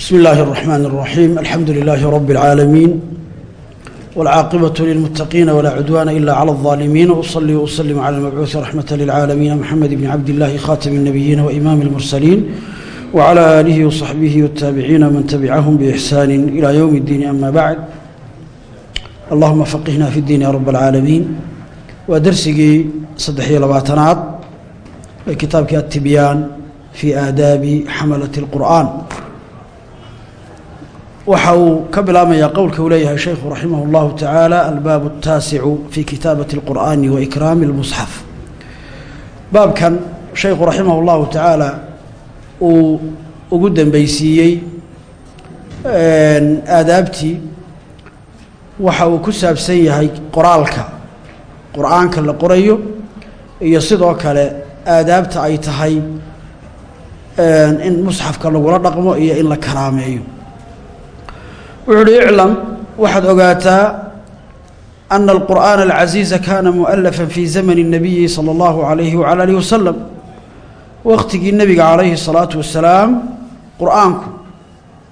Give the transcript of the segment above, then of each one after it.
بسم الله الرحمن الرحيم الحمد لله رب العالمين والعاقبة للمتقين ولا عدوان إلا على الظالمين وأصلي وأسلم على المبعوث رحمة للعالمين محمد بن عبد الله خاتم النبيين وإمام المرسلين وعلى آله وصحبه والتابعين ومن تبعهم بإحسان إلى يوم الدين أما بعد اللهم فقهنا في الدين يا رب العالمين ودرسي صدحي لباتنات كتابك التبيان في آداب حملة القرآن waxa uu ka bilaabmayaa qowlka uu leeyahay shaykhu raximah اllahu tacaala albaabu اtaasicu fi kitaabati اlqur'aani wa ikraami اlmusxaf baabkan shaykhu raximah اllahu tacaala uu ugu dambeysiiyey aadaabtii waxa uu ku saabsan yahay qoraalka qur'aanka la qorayo iyo sidoo kale aadaabta ay tahay in musxafka lagula dhaqmo iyo in la karaameeyo wuxuu uhi iclam waxaad ogaataa ana alqur'aana alcasiiza kaana mu'alafan fii zamani الnabiyi salى اllahu عalayhi wعala alihi wasalam wakhtigii nebiga calayhi الsalaatu wasalaam qur'aanku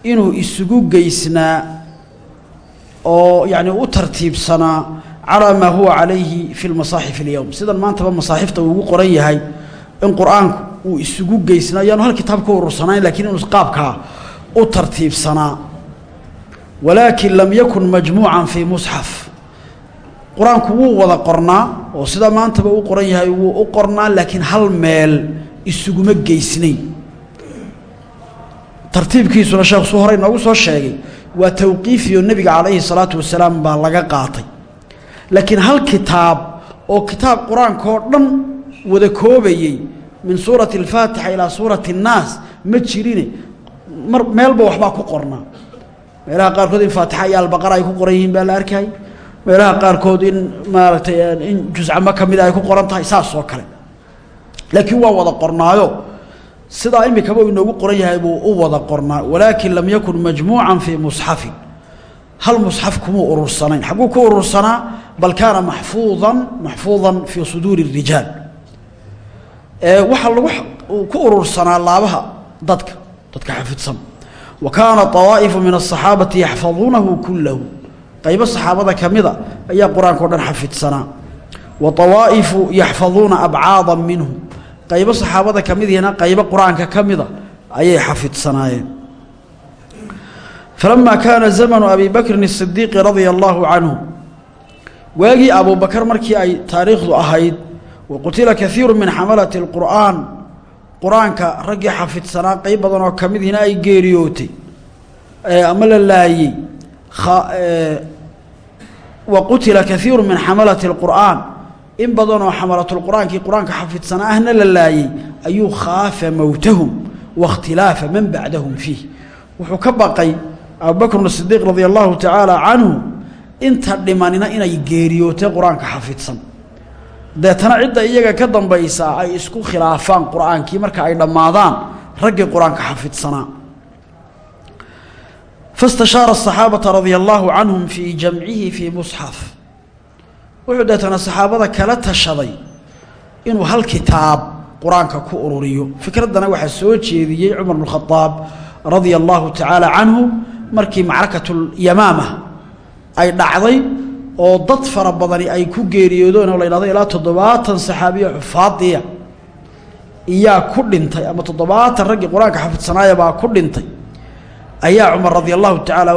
inuu isugu geysnaa oo yacni u tartiibsanaa calaa maa huwa calayhi fi lmasaaxif اlyowm sidan maantaba masaaxifta uu ugu qoran yahay in qur'aanku uu isugu geysnaa yaanu hal kitaab ka urursanayn lakiin inuu qaabkaa u tartiibsanaa walaakin lam yakun majmuucan fii musxaf. Qur'aanku wuu wada qornaa oo sida maantaba u qoran yahay wuu u qornaa laakiin hal meel isuguma geysnayn. Tartiibkiisuna sheekh suu hore inoogu soo sheegay waa tawqiifiyo nebiga calayhi salaatu wasalaam baa laga qaatay. Laakiin hal kitaab oo kitaab qur'aankaoo dhan wada koobayey min suurati alfaatixa ilaa suurati annaas ma jirine. Mar meelba waxbaa ku qornaa meelaha qaarkood in faatixa iyo albaqara ay ku qoran yihiin baa la arkay meelaha qaarkood in maaragtay in juscamo ka mida ay ku qoran tahay saas oo kale. Laakiin waa wada qornaayo. Sidaa imikaba uu inoogu qoran yahay buu u wada qornaa. Walaakin lam yakun majmuucan fii musxafin. Hal musxaf kumuu urursanayn. Xagguu ku urursanaa bal kaana maxfuudan maxfuudan fii suduuri الrijaal waxaa lagu ku urursanaa laabaha dadka dadka xafidsan wa طوائف awaa'ifu min asaxaabati yaxfaduunahu kullahu. Qaybo saxaabada ka mida ayaa qur'aanka o dhan xafidsanaa. Wa awaa'ifu yaxfaduuna abcaadan minhu. Qaybo saxaabada ka midiina qaybo qur'aanka ka mida ayay xafidsanaayeen falamaa kaana zamanu abi bakrin isidiiqi radia allaahu canhu. Waagii abubakar markii ay taariikhdu ahayd wa qutila kaiiru min xamalati qur'aanka raggii xafidsanaa qayb badan oo ka midihina ay geeriyootay ama la laayey wa qutila kaiiru min xamalati اlqur'aan in badanoo xamalatulqur'aankii qur'aanka xafidsanaa ahna la laayey ayuu khaafa mowtahum waاkhtilaafa man bacdahum fiih. Wuxuu ka baqay abubakrun sidiiq radia allahu tacaala canhu inta dhimanina inay geeriyootay qur'aanka xafidsan deetana cidda iyaga ka dambaysa ay isku khilaafaan qur'aankii marka ay dhammaadaan raggii qur'aanka xafidsanaa. Fastashaara asaxaabata radia allaahu canhum fii jamcihi fii musxaf. Wuxuu deetana saxaabada kala tashaday inuu hal kitaab qur'aanka ku ururiyo. Fikraddana waxaa soo jeediyey cumar bn khadaab radia allaahu tacaala canhu markii macrakatulyamaama ay dhacday oo dad fara badani ay ku geeriyoodeen oo la yidhahdo ilaa toddobaatan saxaabiyo xufaadiya iyaa ku dhintay ama toddobaatan raggii qur'aanka xafidsanaaye baa ku dhintay. Ayaa cumar radia allahu tacaala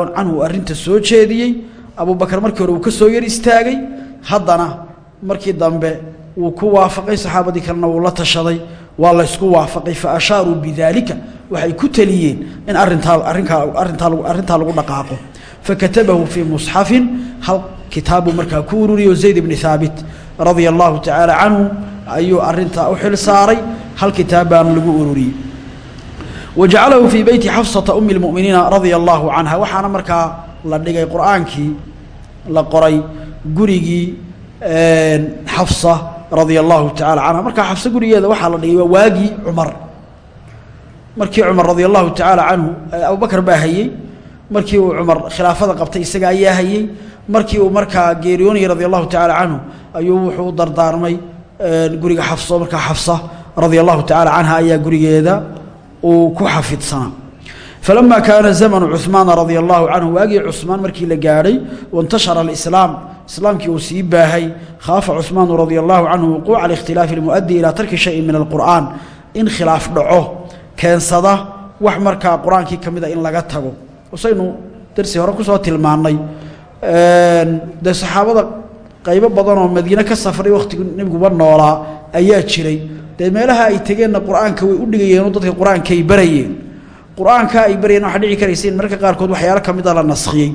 arrinta soo jeediyey. Abubakar markii hore uu ka soo yar istaagay. Haddana markii dambe wuu ku waafaqay saxaabadii kalena wuu la tashaday. Waa laysku waafaqay. Fa ashaaruu bidaalika. Waxay ku teliyeen in arintaa arrinkaa arrintaa arrintaa lagu dhaqaaqo. Fakatabahu fii musxafin hal kitaabbuu markaa ku ururiyo zayd bni haabit radia allahu tacaala canhu ayuu arintaa u xil saaray hal kitaab baana lagu ururiyey. Wa jacalahu fii beyti xafsata umi lmuminiina radia canha waxaana markaa la dhigay qur'aankii la qoray gurigii xafsa radia allahu canha markaa xafsa gurigeeda waxaa la dhigay waa waagii cumar. Markii cumar radia tacaala canhu abubakar baa hayey markii uu cumar khilaafada qabtay isaga ayaa hayey markii uu markaa geeriyoonayay radia allahu tacaala canhu ayuu wuxuu u dardaarmay guriga xafso markaa xafsa radia allahu tacaala canha ayaa gurigeeda uu ku xafidsanaa. Falama kaana zamanu cuhmaana radia allahu canhu waagii cusmaan markii la gaadhay waintashara alislaam islaamkii uu sii baahay khaafa cuhmaanu radia allahu canhu wuquuca alikhtilaafi almu'addi ilaa tarki shayin min alqur'aan in khilaaf dhaco keensada wax markaa qur'aankii ka mida in laga tago. Saynu darsi hore ku soo tilmaannay dee saxaabada qaybo badanoo madiine ka safray wakhtigu nebiguba noolaa ayaa jiray. Dee meelaha ay tegeenna qur'aanka way u dhigayeenoo dadka qur'aanka ay barayeen. Qur'aanka ay barayeen waxaa dhici karaysa in mararka qaarkood waxyaalo ka mid a la naskhiyey.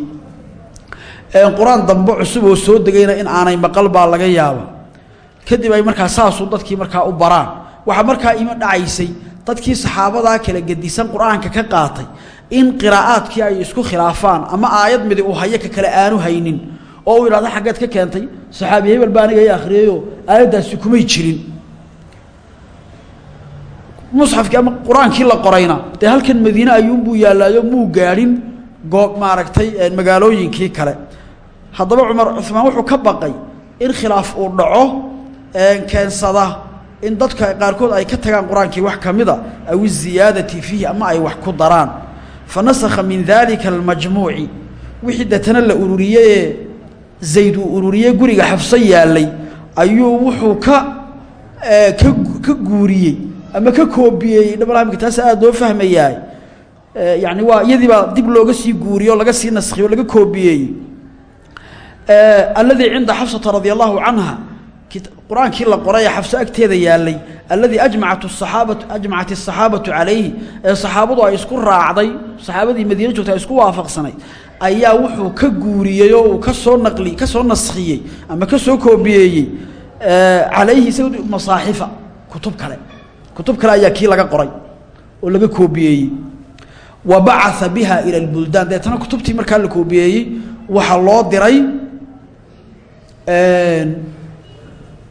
Qur'aan dambe cusub oo soo degayna in aanay maqal baa laga yaaba kadib ay markaa saasuu dadkii markaa u baraan. Waxaa markaa ima dhacaysay dadkii saxaabadaa kala gedisan qur'aanka ka qaatay in qiraa'aadkii ay isku khilaafaan ama aayad midi uu hayo ka kale aanu haynin oo uu yidhahdo xaggeed ka keentay saxaabi hebel baa aniga i akhriyeyoo aayaddaasi kumay jirin. Musxafkii ama qur'aankii la qorayna dee halkan madiine ayuunbuu yaallaayo muu gaadhin goob maaragtay magaalooyinkii kale. Haddaba cumar cumaan wuxuu ka baqay in khilaaf uu dhaco keensada in dadka qaarkood ay ka tagaan qur'aankii wax ka mida aw iziyaadati ama ay wax ku daraan fa nasakha min daalika almajmuuci wixii deetana la ururiyeyee zayd uu ururiyey guriga xafso yaallay ayuu wuxuu ka ka ka guuriyey ama ka koobiyeeyey dhabalhamka taas aada loo fahmayaa yani waa iyadiibaa dib looga sii guuriyo o laga sii naskhiyo o laga koobiyeeyey alladii cinda xafsata radia allahu qur'aankii la qoray ee xafso agteeda yaalay alladii ajmacat asaxaabatu ajmacat asaxaabatu calayhi ee saxaabadu ay isku raacday saxaabadii madiine joogtay ay isku waafaqsanayd ayaa wuxuu ka guuriyey oo uu ka soo naqli ka soo naskhiyey ama ka soo koobiyeeyey calayhi isaga masaaxifa kutub kale. Kutub kale ayaa kii laga qoray oo laga koobiyeeyey. Wa bacaa biha ila lbuldaan deetana kutubtii markaa la koobiyeeyey waxaa loo diray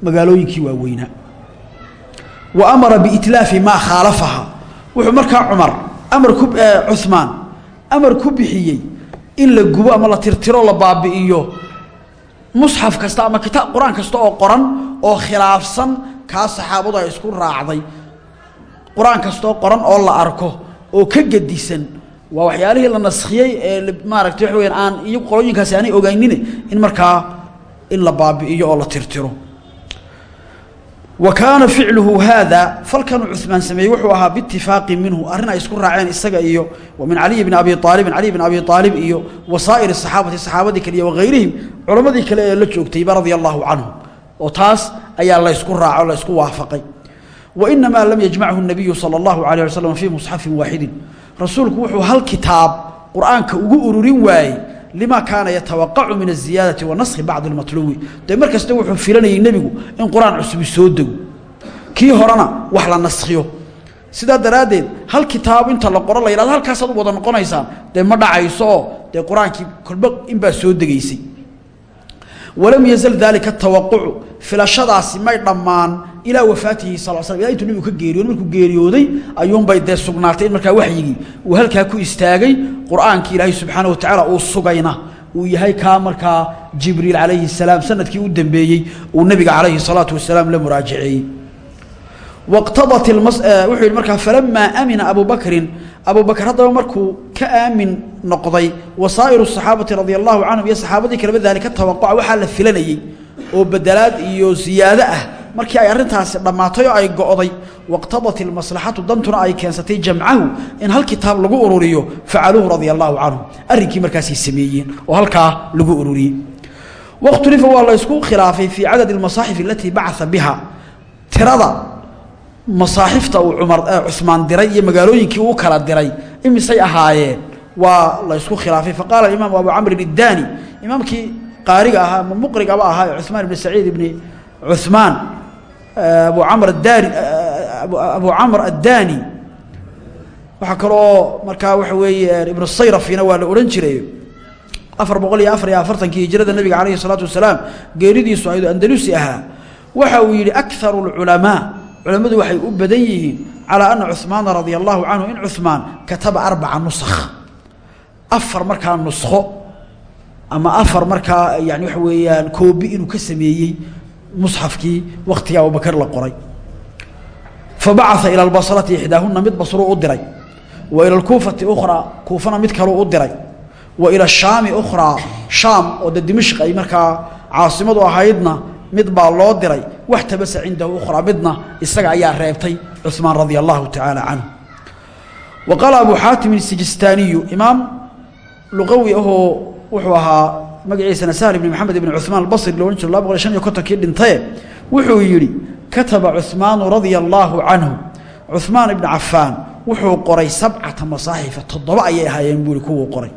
magaalooyinkii waaweynaa wa amara biitlaafi maa khaalafaha wuxuu markaa cumar amar ku cuhmaan amar ku bixiyey in la gubo ama la tirtiro la baabi'iyo musxaf kasta ama kitaab qur'aan kasta oo qoran oo khilaafsan kaa saxaabadu ay isku raacday. Qur'aan kastaoo qoran oo la arko oo ka gedisan. Waa waxyaalihii la naskhiyey ee maaragtay waxa weyaan aan iyo qolooyinkaasi aanay ogaynine in markaa in la baabi'iyo oo la tirtiro wa kaana ficluhu haada falkanuu cumaan sameeyey wuxuu ahaa biitifaaqi minhu arrin ay isku raaceen isaga iyo wa min caliyi bni abi aalibin caliy bn abi aalib iyo wasaa'ir saxaabati saxaabadii kale iyo wahayrihim culammadii kale ee la joogtayba radia allaahu canhum. Oo taas ayaa laysku raaco laysku waafaqay. Wa inamaa lam yajmachu nabiyu sala allahu alayh wasalam fii musxafin waaxidin rasuulku wuxuu hal kitaab qur'aanka ugu ururin waayey lima kaana yatawaqacu min aziyaadai wanaskhi bacd اlmatluwi dee mar kasta wuxuu filanayay nebigu in qur'aan cusubi soo dego. Kii horena wax la naskhiyo. Sidaa daraaddeed hal kitaab inta la qoro la yidhahdo halkaasaad u wada noqonaysaan dee ma dhacayso oo dee qur'aankii kolba inbaa soo degaysay. Walam yazal daalika atawaqacu filashadaasi may dhammaan ilaa wafaatihi sal slam. Ila intuu nebigu ka geeriyood markuu geeriyooday ayuunbay dee sugnaatay in markaa waxyigii uu halkaa ku istaagay qur'aankii ilaahay subxaana wa tacaala uu sugayna. Uu yahay kaa markaa jibriil calayhi salaam sannadkii u dambeeyey uu nebiga calayhi salaatu wasalaam la muraajaceeyey waqtadat wuxuu yidhi markaa falamaa amina abu bakrin. Abu bakr haddaba markuu ka aamin noqday wasaa'iru saxaabati radia allahu canhum. Iyo saxaabadii kaleba daalika tawaquca waxaa la filanayey oo bedelaad iyo ziyaado ah markii ay arrintaasi dhammaatay ay go'day waqtadat ilmaslaxatu dantuna ay keensatay jamcahu in hal kitaab lagu ururiyo facaluuhu radia allahu canhum arrinkii sameeyeen oo halkaa lagu ururiyey. Wakhtulifa waa la ysku khilaafay fii cadadi almasaaxif alatii bacaa biha. Tirada masaaxifta uu cumar cusmaan diray iyo magaalooyinkii uu kala diray imisay ahaayeen waa la ysku khilaafay. Faqaala imaamu abu camrin iddaani imaamkii qaariga ahaa muqrigaba ahaa ee ibni saciid ibni cuثmaan eh, abu amr adani eh, abu camr addani. Waxaa kaloo markaa waxa weeye eh, ibnu sayrafina waa la odhan jiray. Afar boqol iyo afar iyo afartankii hijrada nabiga calayhi isalaatu wasalaam geeridiisu aydu andalusi ahaa. Waxa uu yidhi akharu اlculamaa culammadu waxay u badan yihiin calaa ana cumaana radia allahu canhu in cumaan kataba arbaca nusakh. Afar markaa nuskho ama afar markaa yani waxa weeyaan koobi inuu ka sameeyey musxafkii waktigii abubakar la qoray. Fa bacaa ila lbasrati ixdaahuna mid basruu u diray. Wa ila alkuufati ukhraa kuufana mid kaleu u diray. Wa ila shaami ukhraa shaam oo de dimashq ay markaa caasimadu ahaydna mid baa loo diray. Wax tabasa cindahu ukhraa midna isaga ayaa reebtay cuثmaan radia allahu tacaala canhu wa qaala abu xaatim isijistaaniyu imaam luqawi ahoo wuxuu ahaa magaciisana sahl ibn maxamed ibn cumaan bari lo ohan jiro laba boqol iyo shan iyo wuxuu yidhi kataba cumaanu radia allaahu canhu cumaan ibn cafaan wuxuu qoray sabcata masaaxifa toddoba ayay ahaayeen buui kuwuu qoray.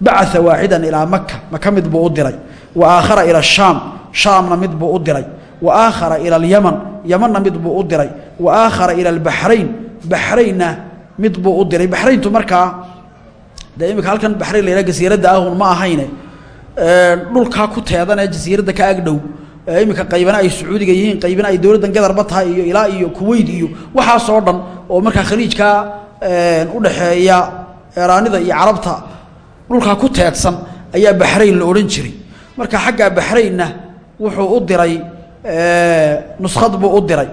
Bacaa waaxidan ilaa maka maka mid buu u diray. Wa aakhara ila shaam shaamna mid buu u diray. Wa aakhara ila alyaman yamanna mid buu u diray. Wa aakhara ila albaxrayn baxraynna mid buu u diray. Baxrayntu markaa dee halkan baxrayn layha gasiiradda ahun ma ahayne dhulkaa ku teedan ee jasiiradda ka agdhow iminka qaybana ay sacuudiga yihiin qaybana ay dowladdan gadarba tahay iyo ilaa iyo kuweyt iyo waxaasoo dhan oo markaa khaliijkaa udhaxeeya eraanida iyo carabta dhulkaa ku teedsan ayaa baxrayn la odhan jiray. Marka xaggaa baxraynna wuxuu u diray nuskhad buu u diray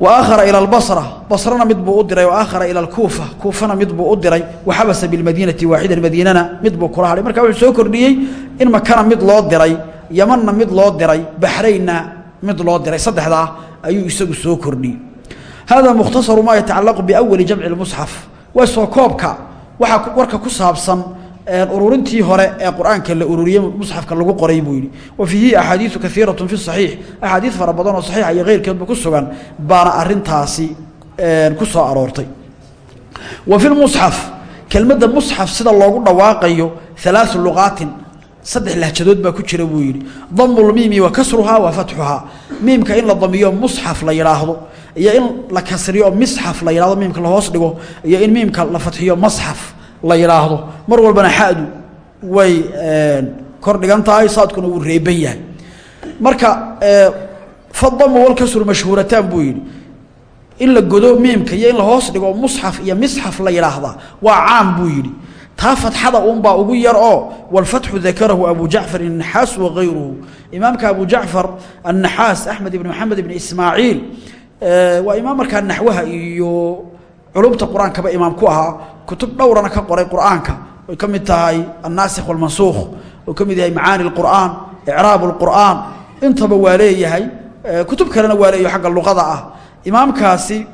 wa aakhara ila albasra. Basrana mid buu u diray wa aakhara ila alkuufa. Kuufana mid buu u diray waxabasa bilmadiinati waaxidan marka wuxuu soo kordhiyey in makana mid loo diray yamanna mid loo diray baxraynna mid loo diray. Saddexdaa ayuu isagu soo kordhiyey. Hada mukhtasaru maa yatacalaqu biawali jamci lmusxaf waa soo koobka waxaa warka ku saabsan ururintii hore ee qur'aanka la ururiyey musxafka lagu qoray buu yidhi. Wa fiihi axaadiiu kaiirat fi saxiix. Axaadiis fara badan oo saxiixa iyo keyrkeedba ku sugan baana arintaasi ku soo aroortay. Wa fi lmusxaf kelmadda musxaf sida loogu dhawaaqayo alaau luqaatin saddex lahjadood baa ku jira buu yidhi. Damu lmiimi wa kasruhaa wa fatxuhaa. Miimka in la damiyo musxaf la yidhaahdo iyo in la kasriyo misxaf la yidhahdo miimka la hoos dhigo iyo in miimka la fatxiyo masxaf la yidhaahdo mar walbana xadu way kor dhigan tahay saadkuna wuu reeban yahay. Marka fadamu walkasru mashhuurataan buu yidhi. In la godo miimka iyo in la hoos dhigo musxaf iyo misxaf la yidhaahdaa waa caam buu yidhi. Taa fatxada uunbaa ugu yar oo walfatxu dakarahu abu jacfar الnaxaas wagayruhu imaamka abu jacfar annaxaas axmed ibn maxamed ibn ismaaciil waa imaam markaa naxwaha iyo culumta qur'aankaba imaam ku ahaa kutub dhowrana ka qoray qur'aanka. Oy ka mid tahay annaasikh walmansuukh oo ka mid yahay macaani اlqur'aan icraab اlqur'aan intaba waa leeyahay kutub kalena waa leeyaho xagga luqada ah. Imaamkaasi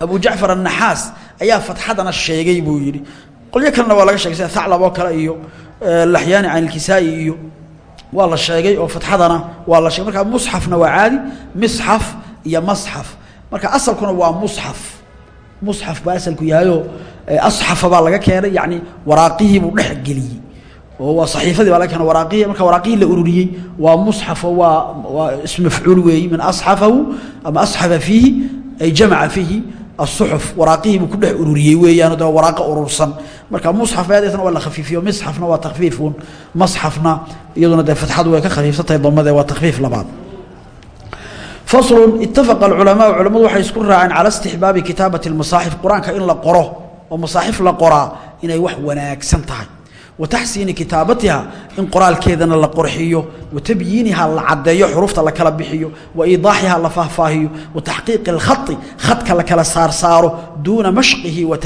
abu jacfar annaxaas ayaa fatxadana sheegay buu yidhi. Qolyo waa laga shegay sida oo kale iyo laxyaani can ilkisaa'i iyo waa la sheegay oo fatxadana waa la sheegay. Marka musxafna waa caadi misxaf iyo masxaf. Marka asalkuna waa musxaf. Musxaf baa asalku yahayoo asxafa baa laga keenay yani waraaqihii buu dhex geliyey. Oo saxiifadii baa laga keenay waraaqihii marka waraaqihii la ururiyey waa musxafo waa waa ismafcuul weeyi min asxafahu ama asxafa fiihi ay jamaca fiihi asuxuf waraaqihii buu ku dhex ururiyey weeyaano de waraaqo urursan. Marka musxaf eedeetna waa la khafiifiyo misxafna waa takfiifuun masxafna iyaduna dee fatxadu way ka khafiifsantahay damadee waa takfiif labaad. Faslun itafaqa alculamaau culammadu waxay isku raaceen cala istixbaabi oo masaaxif la qoraa inay wax wanaagsan tahay. Wa taxsiini kitaabatiha in qoraalkeedana la qorxiyo wa tabyiiniha la caddeeyo xuruufta la kala bixiyo. Wa iidaaxiha la faahfaahiyo. Wa taxqiiqi اlkhai khadka la kala saarsaaro duuna mashqihi wa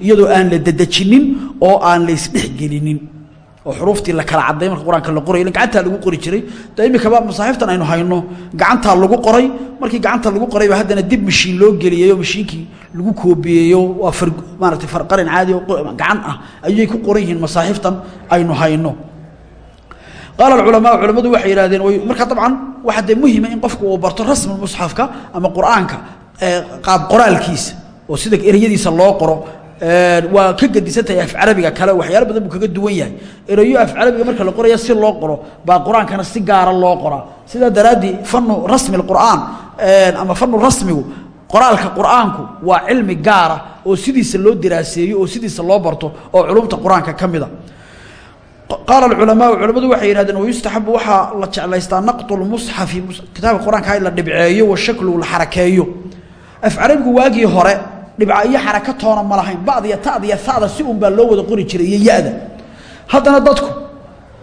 iyadoo aan la dedejinin oo aan la isdhexgelinin oo xuruuftii la kala cadday marka qur'aanka la qoray gacantaa lagu qori jiray. De imikaba masaaxiftan aynu hayno gacantaa lagu qoray. Markii gacanta lagu qorayba haddana dib mashiin loo geliyeyo mashiinkii lagu koobiyeeyo. Waa ar maarata farqarin caadi oo gacan ah ayay ku qoran yihiin masaaxiftan aynu hayno. Qaala alculamaa culamadu waxay yidhahdeen marka dabcan waxaa dee muhima in qofku uu barto rasmi musxafka ama qur'aanka qaab qoraalkiisa oo sida ereyadiisa loo qoro waa ka gedisantahay af carabiga kale waxyaalo badan buu kaga duwan yahay erayo af carabiga marka la qoraya si loo qoro baa qur-aankana si gaara loo qoraa sidaa daraaddii fanu rasmi اqur'aan ama fanu rasmigu qoraalka qur'aanku waa cilmi gaara oo sidiisa loo diraaseeyo oo sidiisa loo barto oo culumta qur-aanka ka mida qaala اculamaau culamadu waxay yihahdeen wayustaxabu waxaa la jeclaystaa naqطu lmusxafi kitaabka qur-aanka in la dhibceeyo wa shaklu la xarakeeyo af carabigu waagii hore dhibca iyo xaraka toona ma lahayn badiya tadiya ada si un baa loo wada qori jiray iyo haddana dadku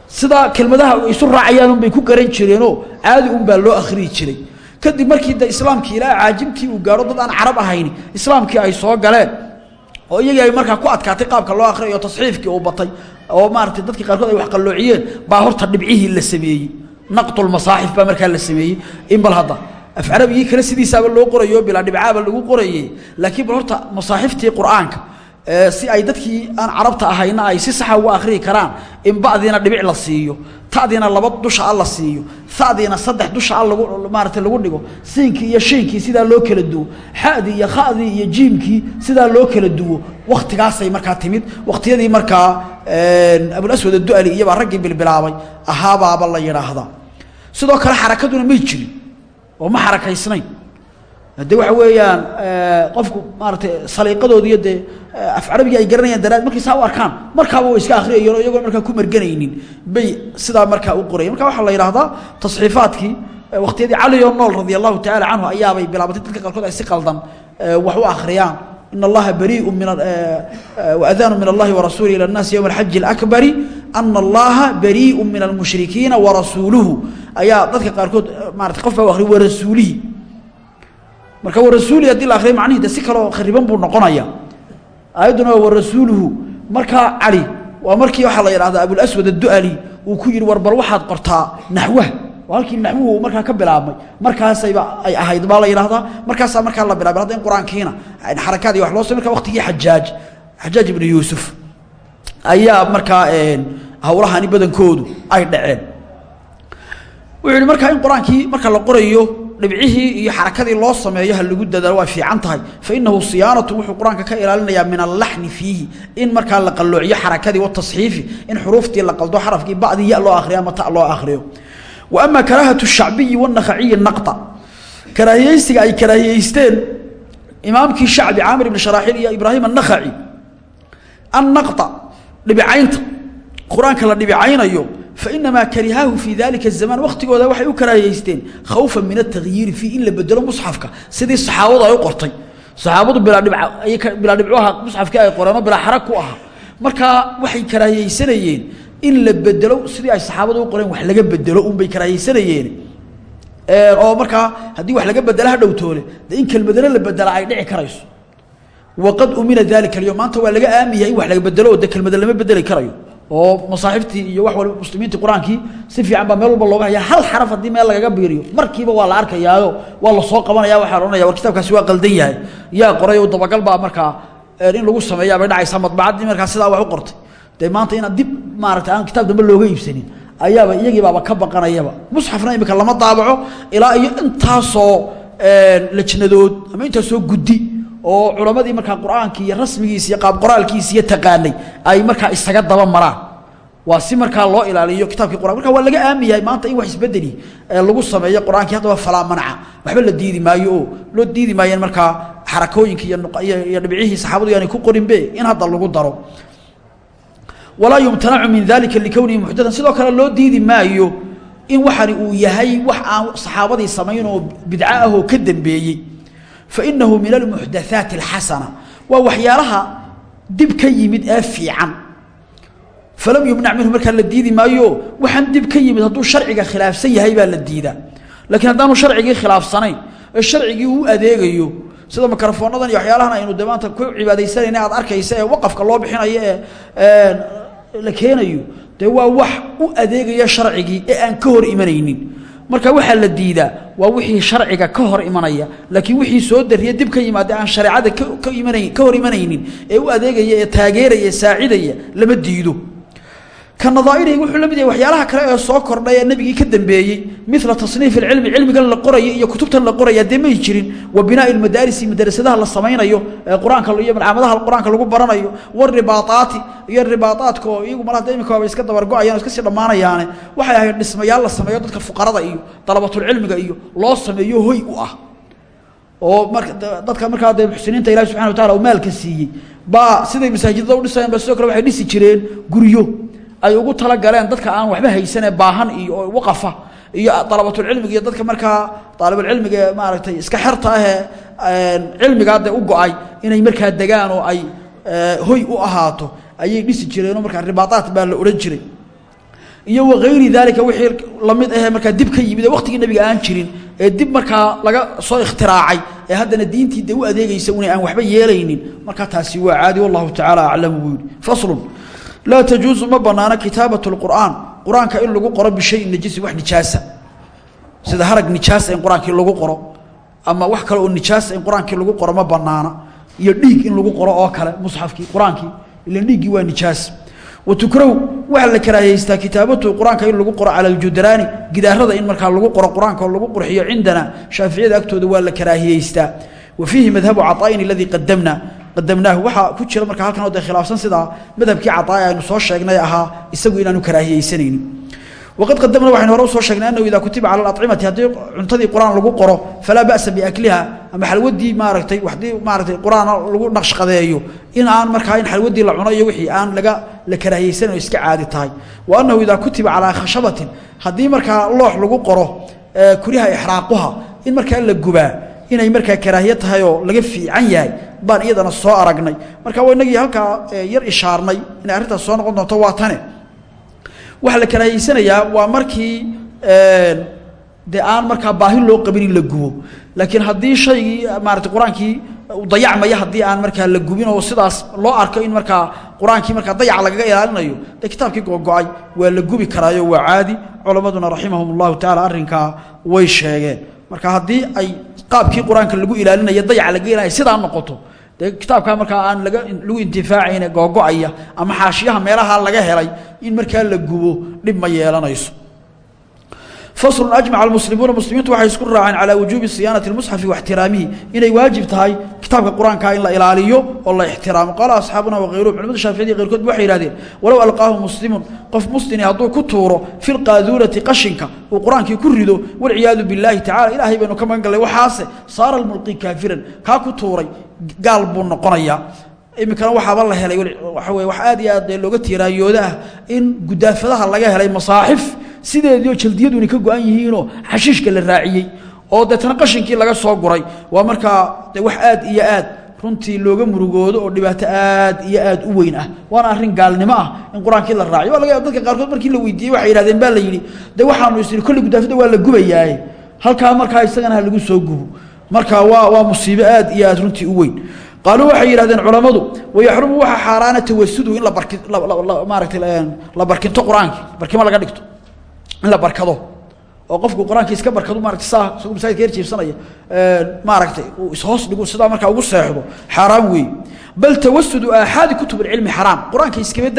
sidaa kelmadaha isu raacayaan unbay ku garan jireenoo caadi un baa loo akhriyi jiray. Kadib markii de islaamkii ilaa caajimtii uu gaaro dad aan carab ahayn islaamkii ay soo galeen oo iyagii ay markaa ku adkaatay qaabka loo akhriyayo tasxiifkii uu batay oo maaratay dadkii qaarkood ay wax qalloociyeen baa horta dhibcihii la sameeyey. Naqdulmasaaxif baa markaa la sameeyey. In bal hadda af carabigii kale sidiisaaba loo qorayo bilaa dhibcaaba lagu qorayey. Laakiin horta masaaxiftii qur'aanka si ay dadkii aan carabta ahayna ay si saxa uga akhriyi karaan in ba'diina dhibic la siiyo ta'diina laba dusha la siiyo hadiina saddex dusha a lagu maarata lagu dhigo siinkii iyo shiinkii sidaa loo kala duwo xadii iyo khadii iyo jiimkii sidaa loo kala duwo waktigaasay markaa timid waktiyadii markaa abulaswad adu'ali iyabaa raggii bilbilaabay ahaabaaba la yidhaahdaa. Sidoo kale xarakaduna may jirin oo ma xarakaysnayn de waxa weeyaan qofku maaratay saliiqadoodiiyo dee af carabigii ay garanayaan daraad markay saa u arkaan markaaba way iska akhriyayeen oo iyagoon markaa ku marganaynin. Bay sidaa markaa u qorayen marka waxaa la yidhaahdaa tasxiifaadkii waktiyadii cali oo nool radia allahu tacaala ayaabay bilaabatay dadka qaarkood ay si qaldan wax u akhriyaan. In allaha bariiu min waadaanu min allahi warasuuli ila nnaasi yowma alxaji alakbari ana allaha bariiu min almushrikiina warasuuluhu ayaa dadka qaarkood maarata qof baa u akhriyay warasuulihi marka warasuuli haddii la akriya macnihi de si kaleo khariban buu noqonaya aayadduna waa warasuuluhu markaa cali waa markii waxaa la yidhahdaa abulaswad addu'ali uu ku yidhi war bal waxaad qortaa naxwaha waa halkii naxwuhu uu markaa ka bilaabmay markaasayba ay ahayd baa la yidhahdaa markaasaa markaa la bilabay hadda in qur'aankiina xarakaadii wax loo samay marka waqtigii xajaaj xajaaj ibnu yuusuf ayaa markaa hawlahani badankoodu ay dhaceen. Wuxuu yihi markaa in qur'aankii marka la qorayo dhibcihii iyo xarakadii loo sameeyo ha lagu dadaalo waa fiican tahay. Fainahu siyaanatu wuxuu qur'aanka ka ilaalinayaa min allaxni fiihi. In markaa la qalloociyo xarakadii watasxiifi in xuruuftii la qaldo xarafkii bacdii ya loo akhriyo ama ta loo akhriyo. Wa ama karaahatu shacbiyi wanakhaciyi naqta. Karaahiyeysiga ay karaahiyeysteen imaamkii shacbi caamir ibni sharaaxiil iyo ibraahim annakhaci. Annaqta dhibicaynta. Qur'aanka la dhibicaynayo fainamaa karihaahu fii dalika الzamaan waktigooda waxay u karaahiyeysteen khawfa min atagyiiri fii in la bedelo musxafka. Sidii saxaabadu ay u qortay. Saxaabadu bilaa dhibcuha musxafkii ay qoreenoo bilaa xarag ku ahaa. Markaa waxay karaahiyeysanayeen in la bedelo sidii ay saxaabadu u qoreen wax laga bedelo unbay karaahiyeysanayeen oo markaa haddii wax laga bedela ha dhowtoole in kelmadano la bedela ay dhici karayso waqad umina dalika alyom maanta waa laga aamiya in wax laga bedelo oo de kelmada lama bedeli karayo oo masaaxiftii iyo wax waliba muslimiintii qur'aankii si fiican baa meel walba looga haya hal xaraf haddii meel lagaga biiriyo markiiba waa la arkayaayo waa la soo qabanaya waxaa ohanaya war kitaabkaasi waa qaldan yahay yaa qoray oo dabagal baa markaa in lagu sameeyaa bay dhacaysaa madbacaddii markaa sidaa wax u qortay dee maanta inaan dib maarata aan kitaab dambe looga iibsanin ayaaba iyagii baaba ka baqanayaba musxafna imika lama daabaco ilaa iyo intaasoo lajnadood ama intaasoo guddi oo culammadii markaa qur'aankii iyo rasmigiisi iyo qaab qoraalkiisi iyo taqaanay ay markaa isaga daba maraan. Waa si markaa loo ilaaliyo kitaabkii quraan. Marka waa laga aamiyahay maanta in wax isbedeli lagu sameeyo qur'aankii haddaba falaa manca. Waxba la diidi maayo oo loo diidi maayeen markaa xarakooyinka iyo dhibcihii saxaabadu yaanay ku qorinbe in hadda lagu daro. Walaa yumtanacu min dalika likownihi muxdadan sidoo kale loo diidi maayo in waxani uu yahay wax aan saxaabadii samayn oo bidco ah oo ka dambeeyey fainahu min almuxdathaati alxasana waa waxyaalaha dib ka yimid ee fiican falam yumnac minhu markaa la diidi maayo waxaan dib ka yimid hadduu sharciga khilaafsan yahay baa la diidaa laakiin haddaanu sharcigii khilaafsanayn ee sida mikrofonadan iyo waxyaalahan aynu de maanta ku cibaadaysanayna aad arkaysa ee waqafka loo bixinayo ee la keenayo dee waa wax u adeegaya sharcigii ee aan ka hor imanaynin marka waxaa la diidaa waa wixii sharciga ka hor imanaya laakiin wixii soo dariya dib ka yimaada aan shareecada ka imanay ka hor imanaynin ee u adeegaya ee taageeraya saacidaya lama diido ka nadaairihi wuxuu la mid yahay waxyaalaha kale ee soo kordhay ee ka dambeeyey mila tasniif ilcilmi cilmigan la qoraya iyo kutubtan la qoraya dee may jirin wa binaa'i lmadaarisi madarasadaha la samaynayo qur'aanka iyo malcaamadaha qur'aanka lagu baranayo waribaaaati iyo ribaaatka oo iyagu mar hadda imika waaba iska dabargo-ayaan iska sii dhammaanayaane waxay ahayd dhismayaal la sameeyo dadka fuqarada iyo dalabatulcilmiga iyo loo sameeyo hoy u ah. Oo dadka markaa dee muxsiniinta ilahi subxana wa tacala uu maalka siiyey baa siday masaajidada u dhisayaan ba sidoo kale waxay dhisi jireen guryo ay ugu talagaleen dadka aan waxba haysanee baahan iyo waqafa iyo dalabatulcilmiga iyo dadka markaa daalibulcilmiga ee maaragtay iska xerta ahee cilmigaa dee u go'ay inay markaa degaan oo ay hoy u ahaato ayay dhisi jireenoo markaa ribaadaat baa la odhan jiray. Iyo wakayri daalika wixii la mid ahee markaa dib ka yimid waqtigii nebiga aan jirin ee dib markaa laga soo ikhtiraacay ee haddana diintii dee adeegaysa una aan waxba yeelaynin markaa taasi waa caadi wallahu tacaala aclamu buu laa tajuusu ma banaano kitaabat lqur'aan qur'aanka in lagu qoro bishayin najisi wax nijaasa sida harag nijaasa in qur'aankii lagu qoro ama wax kale oo nijaasa in qur'aankii lagu qoro ma banaana iyo dhiig in lagu qoro oo kale musxafkii qur'aankii ilan dhiiggii waa nijaas watukrahu waxaa la karaahiyeystaa kitaabatu qur'aanka in lagu qoro cala aljudraani gidaarada in markaa lagu qoro qur'aanka oo lagu qurxiyo cindana shaaficiyada agtooda waa la karaahiyeystaa wa fiihi madhabu caطaa'in aladii qadamna qadamnaahu. Waxaa ku jira markaa halkan oo de khilaafsan sidaa madhabkii caطaa'i aynu soo sheegnay ahaa isagu inaanu karaahiyeysanaynin waqad qadamna waxaynu hore u soo sheegnay annahu idaa kutiba cala alacimati haddii cuntadii qur'aan lagu qoro falaa ba'sa biakliha ama xalwadii maaragtay wadii maaratay qur'aan lagu naqshqadeeyo in aan markaa in xalwadii la cuno iyo wixii aan laga la karaahiyeysanan oo iska caadi tahay. Wa annahu idaa kutiba calaa khashabatin haddii markaa loox lagu qoro kuriha ixraaquha in markaa la gubaa inay markaa karaahiye tahay oo laga fiican yahay baan iyadana soo aragnay. Marka waa inagii halkaa yar ishaarnay inay arrintaas soo noqon waa tane. Waxaa la karaahiyeysanayaa waa markii dee aan markaa baahi loo qabin in la gubo. Laakiin haddii shaygii maarata qur'aankii dayacmaya haddii aan markaa la gubin oo sidaas loo arko in markaa qur'aankii markaa dayac lagaga ilaalinayo dee kitaabkii gogo-ay waa la gubi karaayo waa caadi. Culammaduna raximahum allahu tacala arrinkaa way sheegeen. Marka haddii ay qaabkii qur'aanka lagu ilaalinayo dayac lagaga ilaalinaya sidaa noqoto. Dee kitaabkaa markaa aan laga lagu intifaacayne googo-aya ama xaashiyaha meelaha laga helay in markaa la gubo dhib ma yeelanayso faslun ajmaca almuslimuuna muslimiintu waxay isku raaceen calaa wujuubi siyaanati lmusxafi waxtiraamihi inay waajib tahay kitaabka qur'aankaa in la ilaaliyo oo la ixtiraamo. Qaala asxaabuna wakayruhum culimada shaaficiyadi qayrkood waxay yihahdeen walow alqaahu muslimun qof muslini hadduu ku tuuro fi lqaaduurati qashinka uu qur'aankii ku rido walciyaadu billaahi tacala ilaahay baynu ka magan gallay waxaase saara almulqi kaafiran kaa ku tuuray gaal buu noqonayaa. Iminkana waxaaba la helay waxa weye wax aad iyo aad looga tiiraayooda ah in gudaafadaha laga helay masaaxif sideediio jaldiyaduni ka go-an yihiinoo xashiishka la raaciyey oo deetana qashinkii laga soo guray waa markaa wax aad iyo aad runtii looga murugoodo oo dhibaato aad iyo aad u weyn ah. Waana arrin gaalnimo ah in qur'aankii la raaciyo waa laga dadka qaarkood markii la weydiiyey waxay yihahdeen baa la yidhi de waxaanu isiri kolley gudaafada waa la gubayaaye. Halkaa markaa isagana ha lagu soo gubo. Marka waa waa musiibo aad iyo aad runtii u weyn. Qaaluu waxay yidhahdeen culammadu wayaxrumu waxaa xaaraana tawasudu in maaratay la barkinto qur'aankii barkimo laga dhigto in la barkado oo qofku qur'aankii iska barkado maarata saa isagoo masaajidka yar jiibsanaya maaragtay uu ishoos dhigu sidaa markaa ugu seexdo xaaraan weeye bal tawasudu aaxaadi kutub alcilmi xaraam qur'aanka iskaba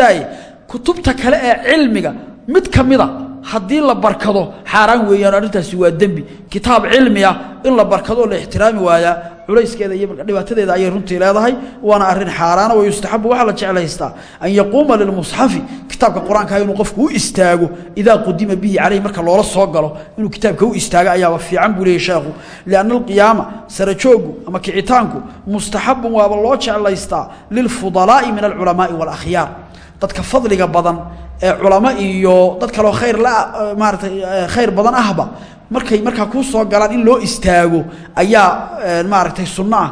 kutubta kale ee cilmiga mid ka haddii la barkado xaaraan weeyaan arrintaasi waa dembi. Kitaab cilmi ah in la barkado oo la ixtiraami waayaa. Culayskeeda iyo dhibaatadeeda ayay runtii leedahay waana arrin xaaraana wa yustaxabu waxaa la jeclaystaa an yaquuma lilmusxafi. Kitaabka qur'aanka inuu qofku u istaago idaa qudima bihi caleyh marka loola soo galo inuu kitaabka u istaago ayaaba fiican buu leeyay sheekhu. Lianna alqiyaama sarajoogu ama kicitaanku mustaxabun waaba loo jeclaystaa lilfudalaa'i min alculamaa'i waalakhyaar dadka fadliga badan culamo iyo dad kaloo khayr la maaratay khayr badan ahba. Markay markaa kuu soo galaan in loo istaago ayaa maaragtay sunno ah.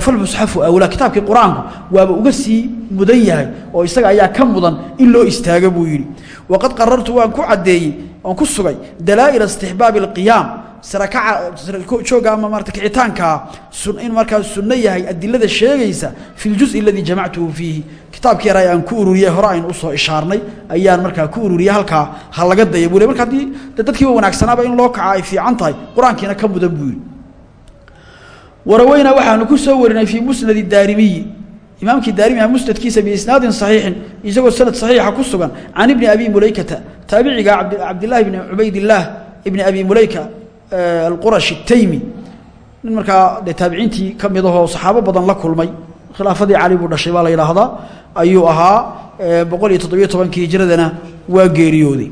Falmusxafu awlaa kitaabkii qur'aanku waaba uga sii mudan yahay oo isaga ayaa ka mudan in loo istaago buu yidhi. Waqad qarartu waan ku caddeeyey oon ku sugay dalaa'ila istixbaabi alqiyaam sarakajoogga ama maarata kicitaankaa in markaa sunno yahay adilada sheegaysa fi ljuzi aladii jamactuhu fiihi kitaabkii yar aan ku ururiyey hore aynu u soo ishaarnay ayaan markaa ku ururiyey halkaa ha laga daya buu marka haddii de dadkiiba wanaagsanaaba in loo kaca ay fiican tahay qur'aankiina ka mudan buu yidhi. Waraweynaa waxaanu ku soo warinay fii musnadi daarimiyi. Imaamkii daarimi musnadkiisa biisnaadin saxiixin isagoo sanad saxiixa ku sugan can ibni abi mulaykata taabiciga cabdillaahi bni cubaydillaah ibni abi mulayka alqurashi taymi. Nin markaa dee taabiciintii ka mid ahoo saxaabo badan la kulmay. Khilaafadii cali buu dhashay baa la yidhaahdaa ayuu ahaa boqol iyo toddobiyo waa geeriyooday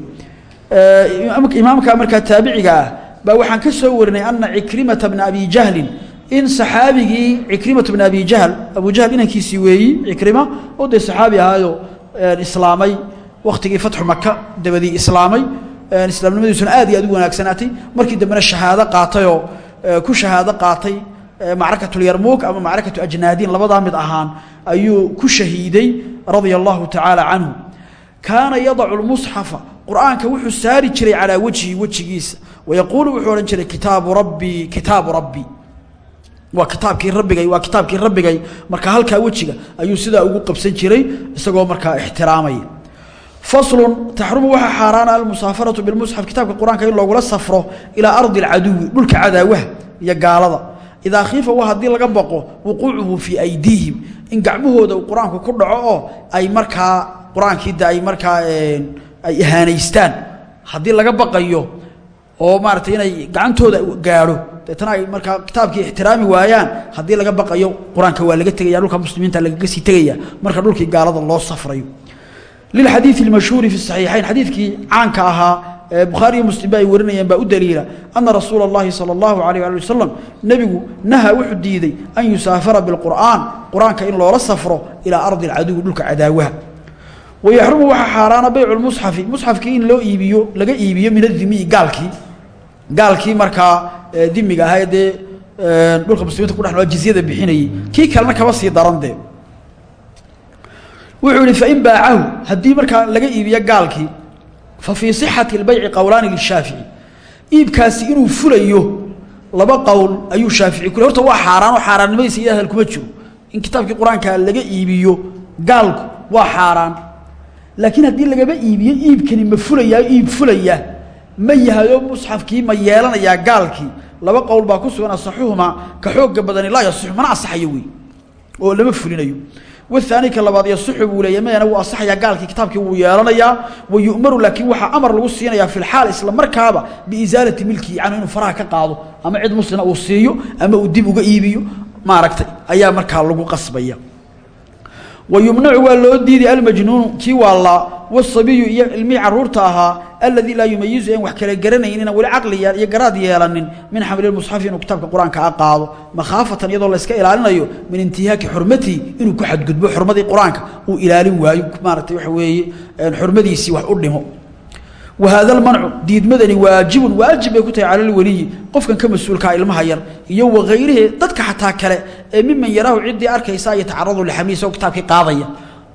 imaamka markaa taabiciga ah waxaan ka soo warinay ana cikrimata bna abi jahlin in saxaabigii cikrimatu bna abi jahl abu jahl inankiisii weeyi cikrima oo dee saxaabi ahaayo islaamay wakhtigii fatxu maka dabadii islaamay islaamnimadiisuna aad iyo aad wanaagsanaatay markii dambena shahaado qaatayoo ku shahaado qaatay macrakatulyarmuuk ama macrakatu ajnaadiin labadaa mid ahaan ayuu ku shahiiday radia allahu tacaala canhu kaana yadacu lmusxafa qur'aanka wuxuu saari jiray calaa wejhi wejigiisa wayaquulu wuxuu odhan jiray kitaabu rabbii kitaabu rabbii waa kitaabkii rabbigay waa kitaabkii rabbigay. Marka halkaa wejiga ayuu sidaa ugu qabsan jiray isagoo markaa ixtiraamaya faslun taxrumu waxaa xaaraana almusaafaratu bilmusxaf kitaabka qur'aanka in loogula safro ilaa ardi alcaduwi dhulka cadaawaha iyo idaa khiifa wa haddii laga baqo wuquucuhu fii aydiihim in gacmahooda uu qur'aanku ku dhaco oo ay markaa qur'aankii de ay markaa ay ihaanaystaan haddii laga baqayo oo maaratay inay gacantooda gaadho deetana ay markaa kitaabkii ixtiraami waayaan haddii laga baqayo qur'aanka waa laga tegaya dhulka muslimiinta lagaga sii tegaya marka dhulkii gaalada loo safrayo lilxadiidi اlmashhuuri fi saxiixayn xadiidkii caanka ahaa ee bukhaariyo muslim ba ay warinayaan baa u daliila ana rasuula اllahi salى اllahu alayh ali wasalam nebigu naha wuxuu diiday an yusaafara biاlqur'aan qur-aanka in loola safro ilaa ardi اlcaduwi dhulka cadaawaha wayaxrumu waxaa xaaraana baycu lmusxafi musxafkii in loo iibiyo laga iibiyo min adimiyi gaalkii gaalkii markaa dimiga ahaa dee dhulka muslimiinta ku dhex noolaa jizyada bixinayey kii kalena kaba sii daran dee wuxuu yihi fain baacahu haddii markaa laga iibiyo gaalkii fa fii صixati اlbayci qowlaani lishaafici iibkaasi inuu fulayo laba qowl ayuu shaafici kule horta waa xaaraan oo xaaraannimadiisa iyo hadal kuma jiro. In kitaabkii qur'aanka laga iibiyo gaalku waa xaaraan. Laakiin haddii lagaba iibiyo iibkani ma fulayaa iib fulaya. Ma yahayo musxafkii ma yeelanayaa gaalkii. Laba qowl baa ku sugan asaxuhuma ka xooga badani laa yasixu mana asaxayo wey oo lama fulinayo wahaani ka labaad yasixu buu leeya mayana wuu asaxayaa gaalkii kitaabkii wuu yeelanayaa wa yu'maru laakiin waxaa amar lagu siinayaa fi lxaal isla markaaba biisaalati milkihi canhu inuu faraha ka qaado ama cid muslima uu siiyo ama uu dib uga iibiyo maaragtay ayaa markaa lagu qasbaya wayumnacu waa loo diiday almajnuunu kii waallaa wasabiyu iyo ilmihii carruurta ahaa aladii laa yumayizu en wax kala garanaynin inaan weli caqli iyo garaad yeelanin min xamlilmusxafi inuu kitaabka qur'aanka a qaado makhaafatan iyadoo layska ilaalinayo min intihaaki xurmatihi inuu ku xadgudbo xurmadii qur'aanka uu ilaalin waayo maaragtay waxa weeye xurmadiisii wax u dhimo wahada almancu diidmadani waajibun waajib bay ku tahay cala lweliyi qofkan ka mas'uulkaa ilmaha yar iyo wakayrihi dadka xataa kale ee miman yaraahu ciddii arkaysa yatacaradu lixamli isagoo kitaabkii qaadaya.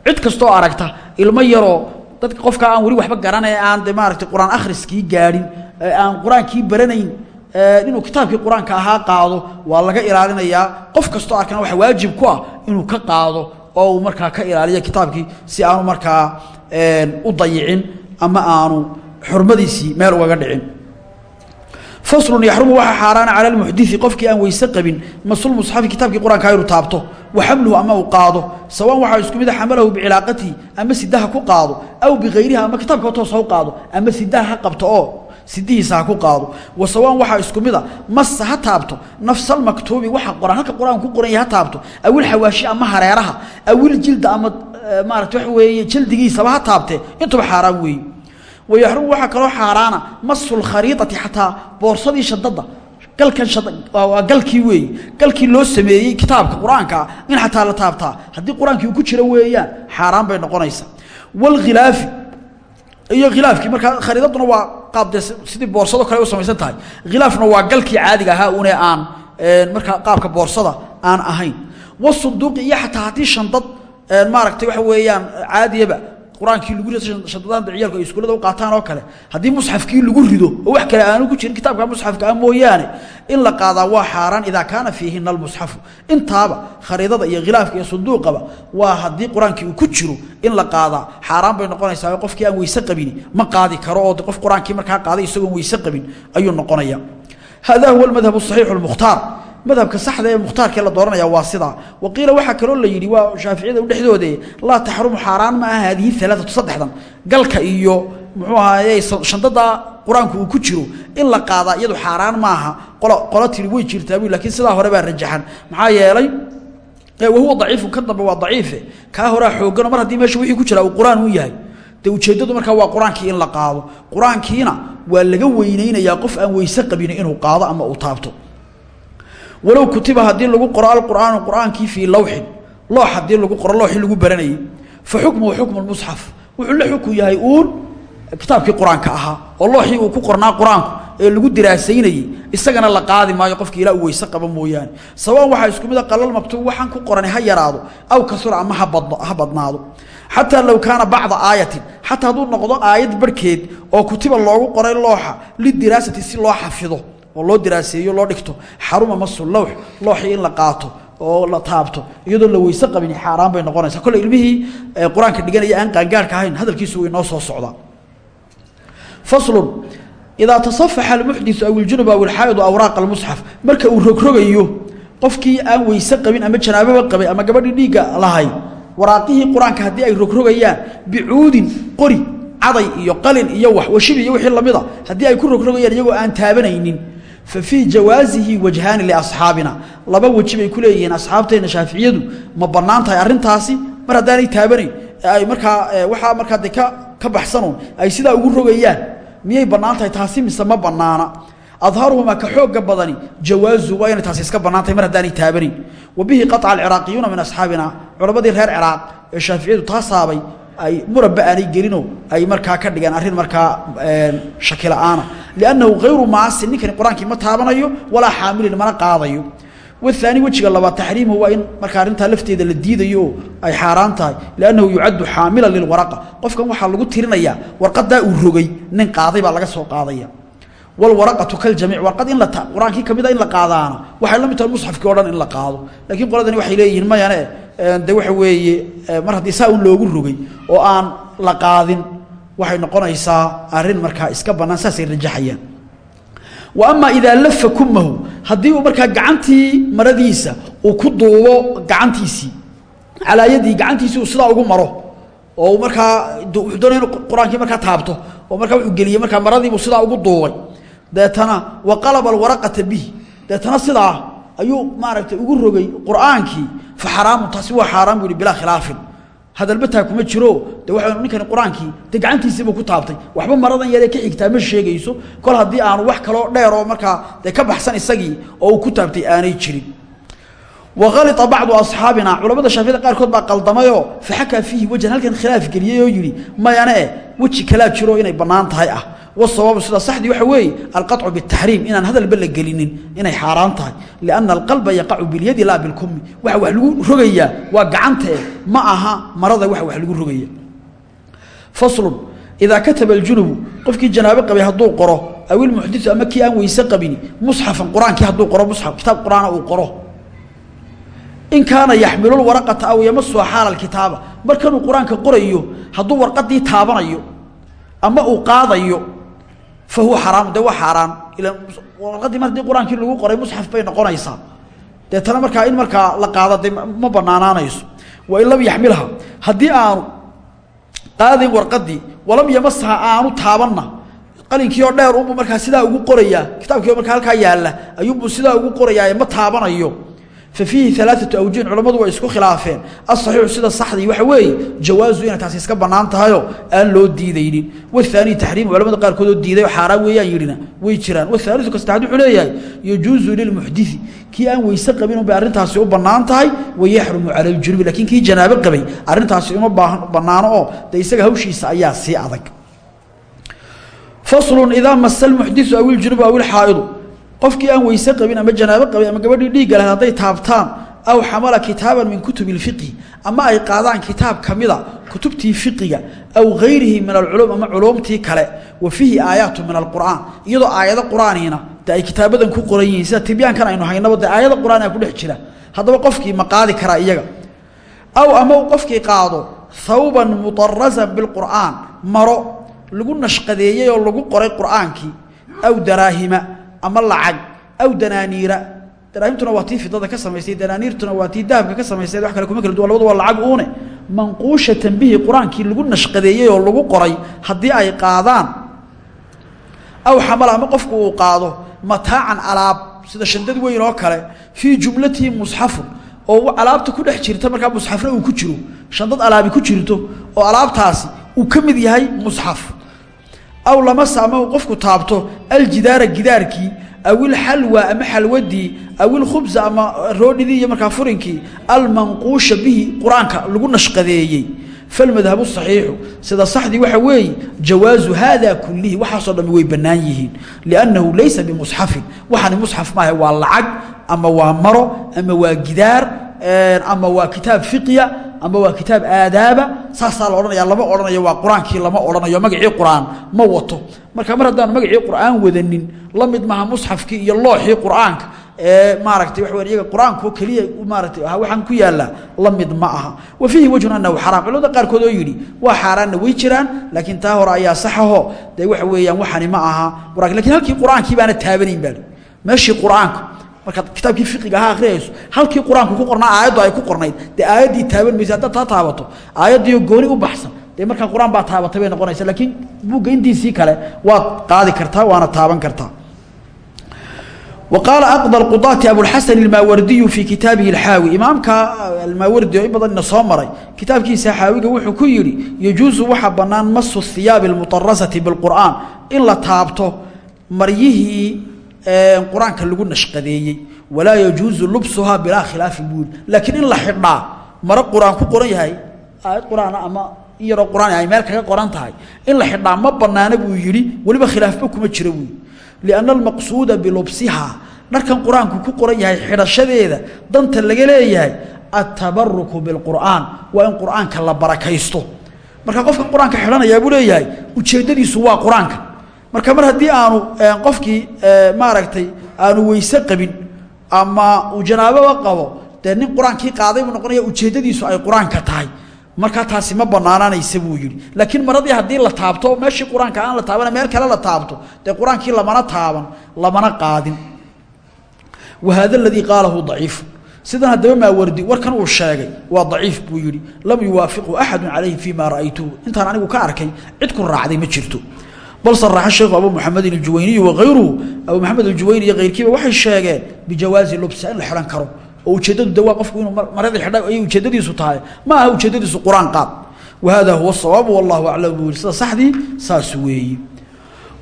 Cid kastoo aragta ilmo yaroo dadka qofkaa aan weli waxba garanay aan de maaragtay qur'aan akhriskii gaadhin aan qur'aankii baranayn inuu kitaabkii qur'aanka ahaa qaado waa laga ilaalinayaa. Qof kastoo arkana waxa waajib ku ah inuu ka qaado oo uu markaa ka ilaaliyo kitaabkii ama aanu xurmadiisii meel ugaga dhicin. Faslun yaxrumu waxaa xaaraana cala lmuxdii qofkii aan weyse qabin masulmusxafi kitaabkii qur'aanka inuu taabto wa xamluhu ama uu qaado? Sawaan waxaa isku mid a xamalahu bicilaaqatihi ama sidaha ku qaado? Aw bikayriha ama kitaabka toos u qaado? Ama sidaha ha qabto? Oo sidihiisa ku qaado. Wa sawaan waxaa isku mid a massa ha taabto nafsalmaktuubi waxa qoran halka qur'aanka ku qoran yahay ha taabto. Awil xawaashi ama hareeraha awil jilda ama maarata waxa weeye jildigiisaba ha taabtee intuba xaaraan weeye wayaxrumu waxaa kaloo xaaraana masu lkhariidati xataa boorsadii shadada galkan waa galkii weeye galkii loo sameeyey kitaabka qur'aankaa in xataa la taabtaa haddii qur'aankii uu ku jiro weeyaan xaaraan bay noqonaysaa wlkhilaafi iyo khilaafkii markaa khariidaduna waa qaabdee sidii boorsado kale u samaysan tahay khilaafna waa galkii caadiga ahaa une aan markaa qaabka boorsada aan ahayn wasunduuqi iyo xataa haddii shandad maaragtay waxa weeyaan caadiyaba qur'aankii lagu rido shadadaan ciyaalku ay iskuullada u qaataan oo kale haddii musxafkii lagu rido wax kale aanu ku jirin kitaabka musxafka ah mooyaane in la qaadaa waa xaaraan idaa kaana fiihina almusxafu intaaba khariidada iyo khilaafka iyo waa haddii qur'aankii ku jiro in la qaadaa. Xaaraan bay noqonaysaa qofkii aan weyse qabini ma qaadi karo oo qof qur'aankii markaa qaaday isagoon weyse qabin ayuu noqonaya hada huwa almadhab asaxiixu almukhtaar madhabka saxda ee mukhtaarkee la dooranaya waa sidaa wa qiila waxaa kaloo la yidhi waa shaaficiyada dhexdoode laa taxrumu xaaraan ma aha haadihi alaaatu saddexdan. Galka iyo muxuu ahaaye shandada qur'aanku ku jiro in la qaadaa iyadu xaaraan maaha qolo qolo tiri way jirtaa bu lakiin sidaa hore baa rajaxan. Maxaa yeelay wahuwa daciifu ka dambe waa daciife. Kaa horaa xooggano mar haddii meesha wixii ku jira uu qur'aan u yahay. Dee ujeeddadu markaa waa qur'aankii in la qaado. Qur'aankiina waa laga weyneynayaa qof aan weyse qabin inuu qaado ama uu taabto walow kutiba haddii lagu qoro alqur'aanu qur'aankii fii lawxin loox haddii lagu qoro looxii lagu baranayey fa xukmuhu xukmu lmusxaf wuxuu la xukun yahay uun kitaabkii qur'aanka oo looxii uu ku qornaa qur'aanku ee lagu diraasaynayey isagana la qaadi maayo qofkii ilaa uu weyse qaba sawaan waxaa isku mid a qalal maktuub waxaan ku qorani ha yaraado aw kasura ama ha badnaado. Xataa low kaana bacda aayatin xataa hadduu noqdo aayad barhkeed oo kutiba loogu qoray looxa lidiraasati si loo xafido oo loo diraaseeyo loo dhigto xaruma masu lawx looxii in la qaato oo la taabto iyadoo la weyse qabin xaaraan bay noqonaysaa. Kolle ilmihii qur'aanka dhiganaya aan qaangaarhka ahayn hadalkiisu way noo soo socdaa. Faslun idaa tasafaxa almuxdiu aw iljunub aw ilxaa'idu awraaqa almusxaf. Marka uu rogrogayo qofkii aan weyse qabin ama janaababa qabay ama gabadhii dhiigga lahay waraaqihii qur'aanka ay rogrogayaan bicuudin qori caday iyo qalin iyo wax washibi iyo wixii lamida haddii ay ku rogrogayaan iyagoo aan taabanaynin fa fii jawaasihi wajhaani liasxaabina laba weji bay ku leeyihiin asxaabteenna shaaficiyadu. Ma bannaan tahay arrintaasi? Mar haddaanay taabanayn ay markaa waxaa markaa de ka baxsanuun ay sidaa ugu rogayaan. Miyay bannaan tahay taasi mise ma bannaana? Adharuhumaa ka xooga badani jawaazu waa inay taasi iska bannaan tahay mar haddaanay taabanayn. Wa bihi qaطca alciraaqiyuuna min asxaabina culammadii reer ciraaq ee shaaficiyadu taasaabay ay murabba aanay gelino ay markaa ka dhigeen arrin markaa shaki la'aana liannahu hayru maasin ninkani qur'aankii ma taabanayo walaa xaamilin mana qaadayo. Wahaani wejiga labaad taxriimuhu waa in markaa arrintaa lafteeda la diidayo ay xaaraan tahay. Liannahu yucaddu xaamilan lilwaraqa qofkan waxaa lagu tirinayaa warqadaa uu rogay nin qaaday baa laga soo qaadaya. Walwaraqatu kaljamiic warqad in la qur'aankii ka mida in la qaadaana. Waxay la mid tahay musxafkii in la qaado. Laakiin qoladani waxay leeyihiin mayane de waxa weeye mar haddii saa loogu rogay oo aan la qaadin waxay noqonaysaa arrin markaa iska bannaan saasay rajaxayaan. Wa amaa idaa lafa kumahu haddii uu markaa gacantii maradiisa uu ku duubo gacantiisii calaayadii gacantiisii uu sidaa ugu maro oo uu wuxuu doonaya inu taabto oo markaa wuxuu geliyey markaa maradiibuu sidaa ugu duubay. Deetana wa qalaba alwaraqata bihi deetana sidaa ayuu maaragtay ugu rogay qur'aankii fa xaraamun taasi waa xaaraan buu yihi bilaa khilaafin. Hadalbataa kuma jiro de waxa ninkani qur'aankii de gacantiisiibuu ku taabtay. Waxba maradan yaree ka xigtaa ma sheegayso kol haddii aanu wax kaloo dheer oo markaa dee ka baxsan isagii oo uu ku taabtay aanay jirin wa khalita bacdu asxaabina culamada shaaficiyada qaarkood baa qaldamayoo faxakaa fiihi wajhan halkan khilaaf geliyey oo yidhi mayane e weji kalaa jiro inay bannaan tahay ah wasawaabu sida saxdii waxa weeye alqaطcu bاtaxriim inaan hadalba la gelinin inay xaaraan tahay lianna alqalba yaqacu bilyadi laa bilkumi waxa wax lagu rogayaa waa gacantee ma aha marada waxa wax lagu rogaya faslun idaa kataba aljunubu qofkii janaabo qabay hadduu qoro aw ilmuxdiu ama kii aan weyse qabini musxafan qur'aankii hadduu qoro musxaf kitaab qur'aana uu qoro in kaana yaxmilu lwaraqata aw yamasuha xaala alkitaaba. Markanuu qur'aanka qorayo hadduu warqadii taabanayo ama uu qaadayo fa huwa xaraamu dee waa xaaraan. Warqadii mar haddii qur'aankii lagu qoray musxaf bay noqonaysaa. Deetana markaa in markaa la qaado ma banaanaanayso wa in lam yaxmilha haddii aanu qaadayn warqadii walam yamasha aanu taabanna qalinkii oo dheer unbuu markaa sidaa ugu qorayaa kitaabkii markaa halkaa yaalla ayuunbuu sidaa ugu qorayaa ma taabanayo ففيihi ثaلaثaة أwجin culamadu way isku khilaafeen aلصaحيiحu sida saxdii waxa weeye jawaaزu inay taasi iska banaan tahayoo aan loo diidaynin والثاني تaxriim culamada qaarkood oo diiday oo xaaraan weeyaan yidhina way jiraan والثaaliثu ka saddexaad wuxuu leeyahay يجuuزu للمحdiثi kii aan weyse qabin un bay arrintaasi u bannaan tahay wayaxrumu calى الjunubi lakiin kii janaabo qabay arrintaasi uma bannaano oo de isaga hawshiisa ayaa sii adag فصل إdaa masa الmuxdiثu aw الjunubu aw الxaa'idu qofkii aan weyse qabin ama janaabo qabin ama gabadhii dhiigga lahayd hadday taabtaan aw xamala kitaaban min kutub اlfiqhi ama ay qaadaan kitaab ka mida kutubtii fiqiga aw gayrihi min alculuum ama culuumtii kale wa fiihi aayaatu min alqur'aan iyadoo aayado qur'aaniina de ay ku qoran yihiin sida tibyaankan aynu haynaba de aayada qur'aania ah ku dhex jira. Haddaba qofkii ma qaadi karaa iyaga. Aw ama qofkii qaado hawban mudarasan bilqur'aan maro lagu nashqadeeyey oo lagu qoray qur'aankii aw daraahima ama lacag aw danaaniira. Daraahimtuna waa tii fidada ka samaysay danaaniirtuna waa tii dahabka ka samaysay wax kale kuma kala duwan. Labadu lacag uune. Manquushatan bihi qur'aankii lagu nashqadeeyey oo lagu qoray haddii ay qaadaan aw xamala ama qofku uu qaado mataacan alaab sida shandad weyn oo kale fii jumlatihi musxafun oo alaabta ku dhex jirta markaa musxafna uu ku jiro. Shandad alaabi ku jirto oo alaabtaasi uu ka mid yahay musxaf aw lamasa ama qofku taabto aljidaara gidaarkii aw ilxalwa ama xalwadii aw ilkhubsa ama roodhidii iyo markaa furinkii almanquusha bihi qur'aanka lagu nashqadeeyey. Falmadhabu saxiixu sida saxdii waxa weeye jawaazu haada kulihi waxaasoo dhami way bannaan yihiin. Liannahu laysa bimusxafin waxaani musxaf maaha waa lacag ama waa maro ama waa gidaar ama waa kitaab fiqiya ama waa kitaab aadaaba. Saasaa la odhanaya lama odhanayo waa qur'aankii lama odhanayo magacii qur'aan ma wato. Marka mar haddaanu magacii qur'aan wadanin la mid maha musxafkii iyo looxii qur'aanka ee maaragtay waxa weya iyaga qur'aankoo keliya maaratay waxaan ku yaallaa la mid ma aha. Wa fiihi wajhun annahu xaraam. Culamada qaarkood oo yidhi waa xaaraanna way jiraan laakiin taa hore ayaa saxaho dee waxa weeyaan waxani ma aha. Lakin halkii qur'aankii baana taabanayn baa meeshii qur'aanka markaad kitaabkii fiqiga ahaa akhriyayso halkii qur-aanku ku qornaa aayaddu ay ku qornayd dee aayaddii taaban maysa haddaad taa taabato aayaddiioo gooni u baxsan dee markaa qur-aan baa taabatay bay noqonaysa laakiin buugga intiisii kale waad qaadi kartaa waana taaban kartaa وقال أقضى القضاة أبو الحسن الماوردي في كتابه الحاوي إمامك الماوردي إبضا إن صامري كتاب كيسا حاوي وحو كيري يجوز وحا بنان مس الثياب quraanka lagu nashqadeeyey. Walaa yajuuzu lubsuhaa bilaa khilaafi buuli laakiin in la xidhaa maro qur'aan ku qoran yahay aayad qur'aana ah ama in yaroo ay meel kaga qoran tahay in la xidhaa ma banaana buu yidhi weliba khilaafba kuma jiro buui lianna almaqsuuda bilubsihaa dharkan qur'aanku ku qoran yahay xidhashadeeda danta laga leeyahay attabaruku bilqur'aan waa in qur'aanka la barakaysto. Marka qofka qur'aanka buu leeyahay ujeeddadiisu waa qur'aanka marka mar haddii aanu qofkii maaragtay aanu weyse qabin ama uu janaaboba qabo dee nin qaaday buu noqonaya ujeeddadiisu ay qur'aanka tahay. Markaa taasi ma banaanaanaysa buu yidhi. Laakiin maradii haddii la taabto meeshii qur'aanka aan la taabana meel kale la taabto dee qur'aankii lamana taaban lamana qaadin. Wahada aladii qaalahu daciifu sidan haddaba maawardi warkan uu sheegay waa daciif buu yidhi. Lam yuwaafiqhu axadu calayhi fii ma intaan anigu ka arkay cid ku raacday ma jirto bal saraxa sheekhu abu muxamedin aljuwayniyu wakayruhu abu maxamed aljuwayni iyo kayrkiiba waxay sheegeen bijawaazi lubsa in la xidhan karo. Oo ujeeddadu de waa qofku inuu maradii xidha ayay ujeeddadiisu tahay. Ma aha ujeeddadiisu qur'aan qaad wahada huwa asawaabu wallahu aclam buu yihi sida saxdii saas weeye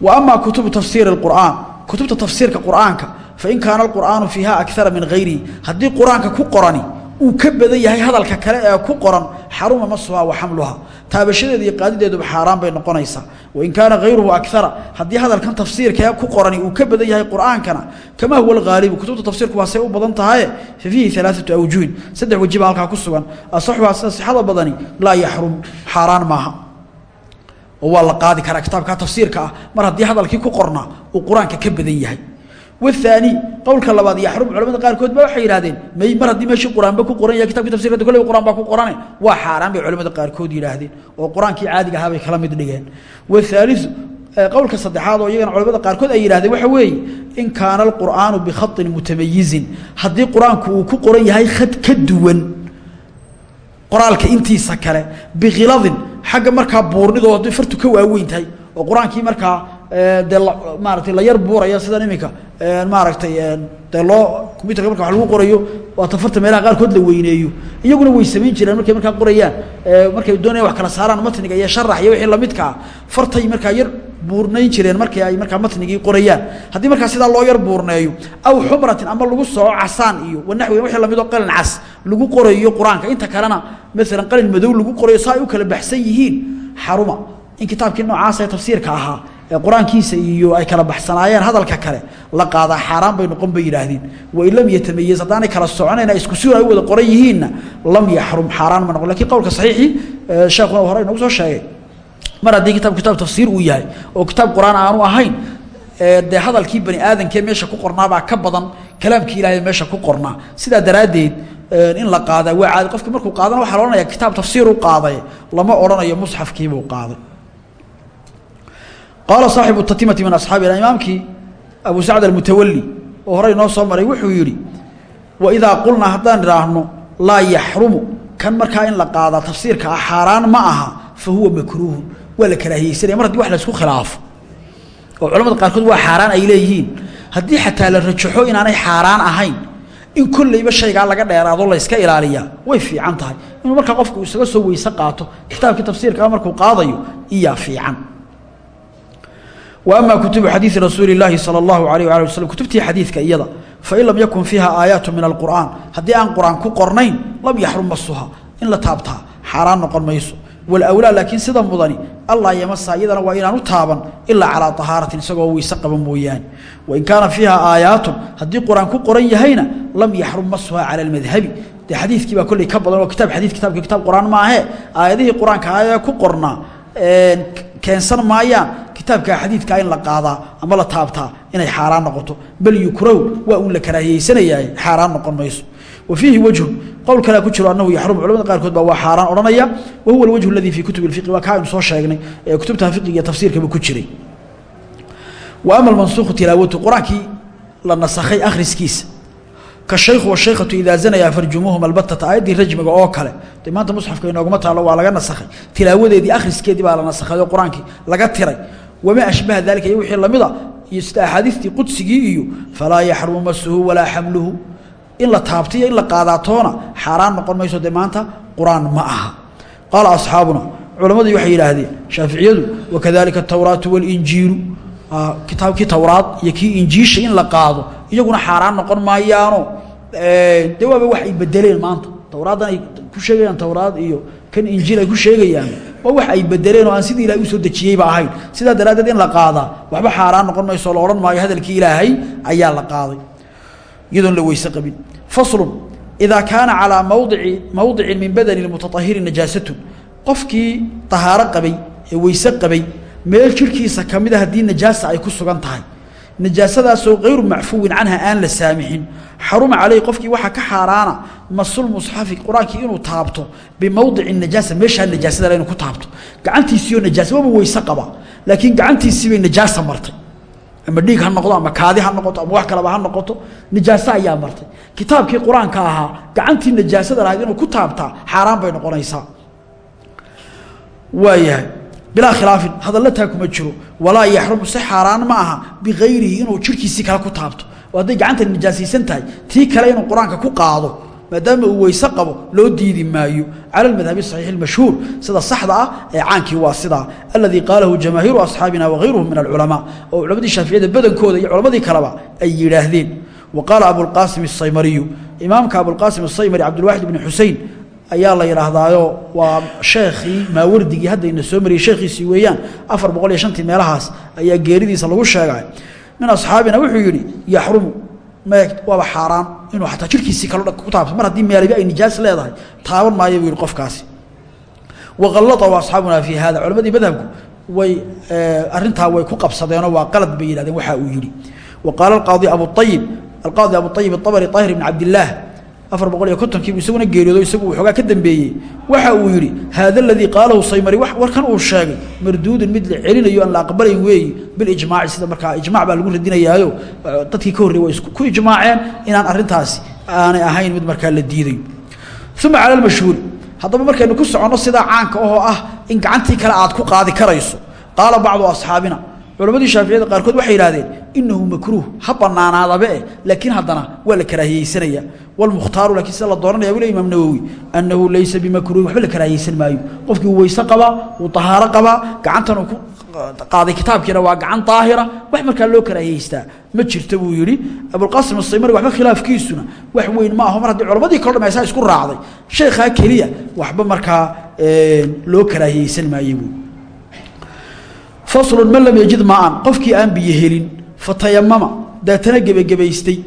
wa amaa kutubu tafsiiri alqur'aan. Kutubta tafsiirka qur'aanka fain kaana alqur'aanu fiiha akara min hayrihi haddii qur'aanka ku qorani uu ka badan yahay hadalka kale ee ku qoran xaruma masuhaa wa xamluha. Taabashadeeda iyo qaadideeduba xaaraan bay noqonaysaa. Wain kaana hayruhu akara haddii hadalkan tafsiirka ee ku qorani uu ka badan yahay qur'aankana kamaa huwa alghaalibu? Kutubta tafsiirku waa say u badan tahaye fa fiihi alaaatu awjuhin saddex wejiba halkaa ku sugan. Asaxuhaa sida sixada badani laa yaxrum xaaraan maaha. Oo waa la qaadi karaa kitaabka tafsiirka ah. Mar haddii hadalkii ku qornaa uu qur'aanka ka badan yahay wthaani qowlka labaad yaxrum culamada qaarkood ba waxay yidhahdeen may mar haddii meeshii qur'aanba ku qoran yahay kitabki tafsirkada kolleyba quraan baa ku qorane waa xaaraan bay culamada qaarkood yidhaahdeen oo qur'aankii caadiga ahaa bay kala mid dhigeen wthaaliu qowlka saddexaad oo iyagana culamada qaarkood ay yidhahdeen waxa weeye in kaana alqur'aanu bikhaطin mutamayizin haddii qur'aanku uu ku qoran yahay khad ka duwan qoraalka intiisa kale bikiladin xagga markaa buurnidoo haddii fartu ka waaweyn tahay oo qur'aankii markaa de maaragtay la yar buuraya sidan iminka maaragtay dee loo combyuterka marka wa lagu qorayo waa tafarta meelaha qaarkood la weyneeyo. Iyaguna way samayn jireen markay markaa qorayaan. Markay doonayaan wax kala saaraan matniga iyo sharax iyo wixii lamidkaa fartay markaa yar buurnayn jireen markii ay markaa matnigii qorayaan. Haddii markaa sidaa loo yar buurneeyo aw xumratin ama lagu soo casaan iyo wanaxwi wixii la mid oo qalin cas lagu qorayo qur'aanka. Inta kalena maalan qalin madow lagu qorayo saa ay u kala baxsan yihiin. Xaruma in kitaabkii noocaasa tafsiirka ahaa qur'aankiisa iyo ay kala baxsanaayeen hadalka kale la qaadaa xaaraan bay noqon bay yidhaahdeen. Wain lam yatamayaz haddaanay kala soconayna isku si ay u wada qoran yihiinna lam yaxrum xaaraan ma noqon. Lakin qowlka saxiixii sheekuna hore inagu soo sheegay mar haddii kitaab kitaab tafsiir uu yahay oo kitaab qur'aan aanu ahayn dee hadalkii bani aadamkee meesha ku qornaabaa ka badan kalaamkii ilaahay meesha ku qornaa. Sidaa daraaddeed in la qaadaa waa caadi. Qofki markuu qaadana waxa la odhanaya kitaab tafsiir qaaday lama odhanayo musxafkiibuu qaaday qaala saaxibu tatimati min asxaabina imaamkii abu sacd almutawali oo horey noo soo maray wuxuu yidhi waidaa qulnaa haddaan idhaahno laa yaxrumu kan markaa in la qaadaa tafsiirka ah ma aha fa huwa makruuhun. Waa la karaahiyeysanaya mar haddii wax laysku khilaafo oo culamada qaarkood waa xaaraan ay leeyihiin haddii xataa la rajaxo inaanay xaaraan ahayn in kollayba shaygaa laga dheeraado layska ilaaliyaa way fiican tahay. Inuu markaa qofku isaga soo weyse qaato kitaabkii tafsiirkaa markuu qaadayo iyaa fiican ama kutubu xadiii rasuuli laahi sal اllahu alayh ali waslm kutubtii xadiidka iyada fain lam yakun fiiha aayaatu min alqur'aan haddii aan qur'aan ku qornayn lam yaxrum masuha in la taabtaa xaaraan noqon mayso. Walawlaa laakiin sida mudani allaa yamasa iyadana waa inaan u taaban ilaa calaa tahaaratin isagoo weyse qaba mooyaane. Wain kaana fiiha aayaatun haddii qur'aan ku qoran yahayna lam yaxrum masuha cala almadhabi. Dee xadiidkii baa kolley ka badan oo kitaab xadiid kitaabka kitaab qur'aan maahee aayadihii qur'aanka aayee ku qornaa keensan maayaan kitaabka xadiidkaa in la qaadaa ama la taabtaa inay xaaraan noqoto. Bal yukrahu waa uun la karaahiyeysanayaa xaaraan noqon mayso. Wa fiihi wajhun qowl kalea ku jiro annahu yaxrum culamada qaarkood baa waa xaaraan odhanaya. Wa alwajhu aladii fii kutubi اlfiqi waa aynu soo sheegnay ee kutubta fiqiga iyo tafsiirkaba ku jiray. Wa ama almansuukhu tilaawatu qur'aankii la nasakhay akhriskiisa kashaykhu washaykhatu idaa zanaya farjumuuhum albatata aayaddii rajmiga oo kale. De maanta musxafka inooguma taalo waa laga nasakhay. Tilaawadeedii akhriskeedii baa la nasakhay oo qur'aankii laga tiray. Wamaa ashbaha dalika iyo wixii lamida iyo sida qudsigii iyo falaa yaxrumu masuhu walaa xamluhu. In la taabtiyo in la qaadaatoona xaaraan noqon mayso dee maanta qur'aan ma aha. Qaala asxaabuna culammadii waxay yidhaahdeen shaaficiyadu wakadalika atawraatu walinjiilu kitaabkii towraad iyo kii injiisha in la qaado iyaguna xaaraan noqon maayaano. De waaba wax ay bedeleen maanta. Towraaddan ay ku sheegayaan towraad iyo kan injiil ay ku sheegayaan waa wax ay bedeleen oo aan sidii ilahay u soo dejiyeyba ahayn. Sidaa daraaddeed in la qaadaa waxba xaaraan noqon mayso la odhan maayo hadalkii ilaahay ayaa la qaaday. Iyadoon la weyse qabin. Faslun idaa kaana calaa mawdici mawdicin min badani lmutaahiri najaasatun. Qofkii tahaaro qabay ee weyse qabay meel jirhkiisa ka mida haddii najaasa ay ku sugan tahay. Najaasadaasoo hayru macfuwin canha aan la saamixin xaruma caleyh qofkii waxaa ka xaaraana masulmusxafi qur'aankii inuu taabto bimowdici najaasa meeshaa najaasada inuu ku taabto. Gacantiisiioo najaasa waaba weyse qaba laakiin gacantiisii bay najaasa martay. Ama dhiig ha noqdo ama kaadi ha noqoto ama wax kaleba ha noqoto najaaso ayaa martay. Kitaabkii qur'aanka ahaa gacantii najaasada lahayd inuu ku taabtaa xaaraan bay noqonaysaa. Waayahay bilaa khilaafin hadalla taa kuma jiro. Walaa yaxrumu si xaaraan ma aha bikayrihi inuu jirhkiisii kale ku taabto. Oo hadday gacanta najaasaysan tahay tii kale inuu qur'aanka ku qaado maadaama uu weyse qabo loo diidi maayo. Cala almadhabi saxiix almashhuur sida saxda ah ee caankii waa sidaa aladii qaalahu jamaahiiru asxaabina wagayruhum min alculamaa oo culammadii shaaficiyada badankooda iyo culammadii kaleba ay yidhaahdeen. Wa qaala abulqaasim asaymariyu imaamka abulqaasim asaymari xusein ayaa la yidhaahdaayo waa sheekhii maawardigii haddayna soo mariyey sheekhiisii weeyaan afar boqol iyo shantii meelahaas ayaa geeridiisa lagu sheegay. Min asxaabina wuxuu yidhi yaxrumu mee waaba xaaraan inuu ataa jirkiisii kal ku taabto mar haddii meelbi ay nijaas leedahay taaban maayo buu yihi qofkaasi. Waqallatahu asxaabuna fii hada culammadii madhabku way arintaa way ku qabsadeenoo waa qalad bay yihahdeen waxa uu yidhi. Wa qaala alqaadi abuayib alqaadi abuayib aabri طaahir ibn cabdillaah afar boqol iyo kontonkiibu isaguna geeriyoodo isagu waxoogaa ka dambeeyey. Waxa uu yidhi haada aladii qaalahu saymari warkan uu sheegay marduudun mid la celinayo aan la aqbalayn weeyi bilijmaaci sida markaa ijmac baa lagu radinayaayo dadkii ka horrey way ku ijmaaceen inaan arrintaasi aanay ahayn mid markaa la diidayo uma cala almashhuuri haddaba markaynu ku soconno sidaa caanka ahoo ah in gacantii kale aad ku qaadi karayso. Qaala bacdu asxaabina culammadii shaaficiyada qaarkood waxay yidhahdeen inahu makruuh ha laakiin haddana waa la karaahiyeysanaya wlmukhtaaru lakiin sida dooranaya wule imaam nawowi annahu laysa bimakruuhin waxba la karaahiyeysan maayo. Qofkii uu weyse qabaa uu tahaaro qabaa gacantan uu ku qaaday kitaabkiina waa gacan daahira wax markaa loo karaahiyeystaa. Ma jirta buu yidhi. Abulqaasim asaymari waxba khilaafkiisuna wax weyn ma aho mar haddii culammadii kalo dham saa isku raacday. Sheekhaa keliya waxba markaa loo karaahiyeysan maaye buu faslun man lam yajid maa-an qofkii aan biyo helin fatayamama daatana gebagebaystay.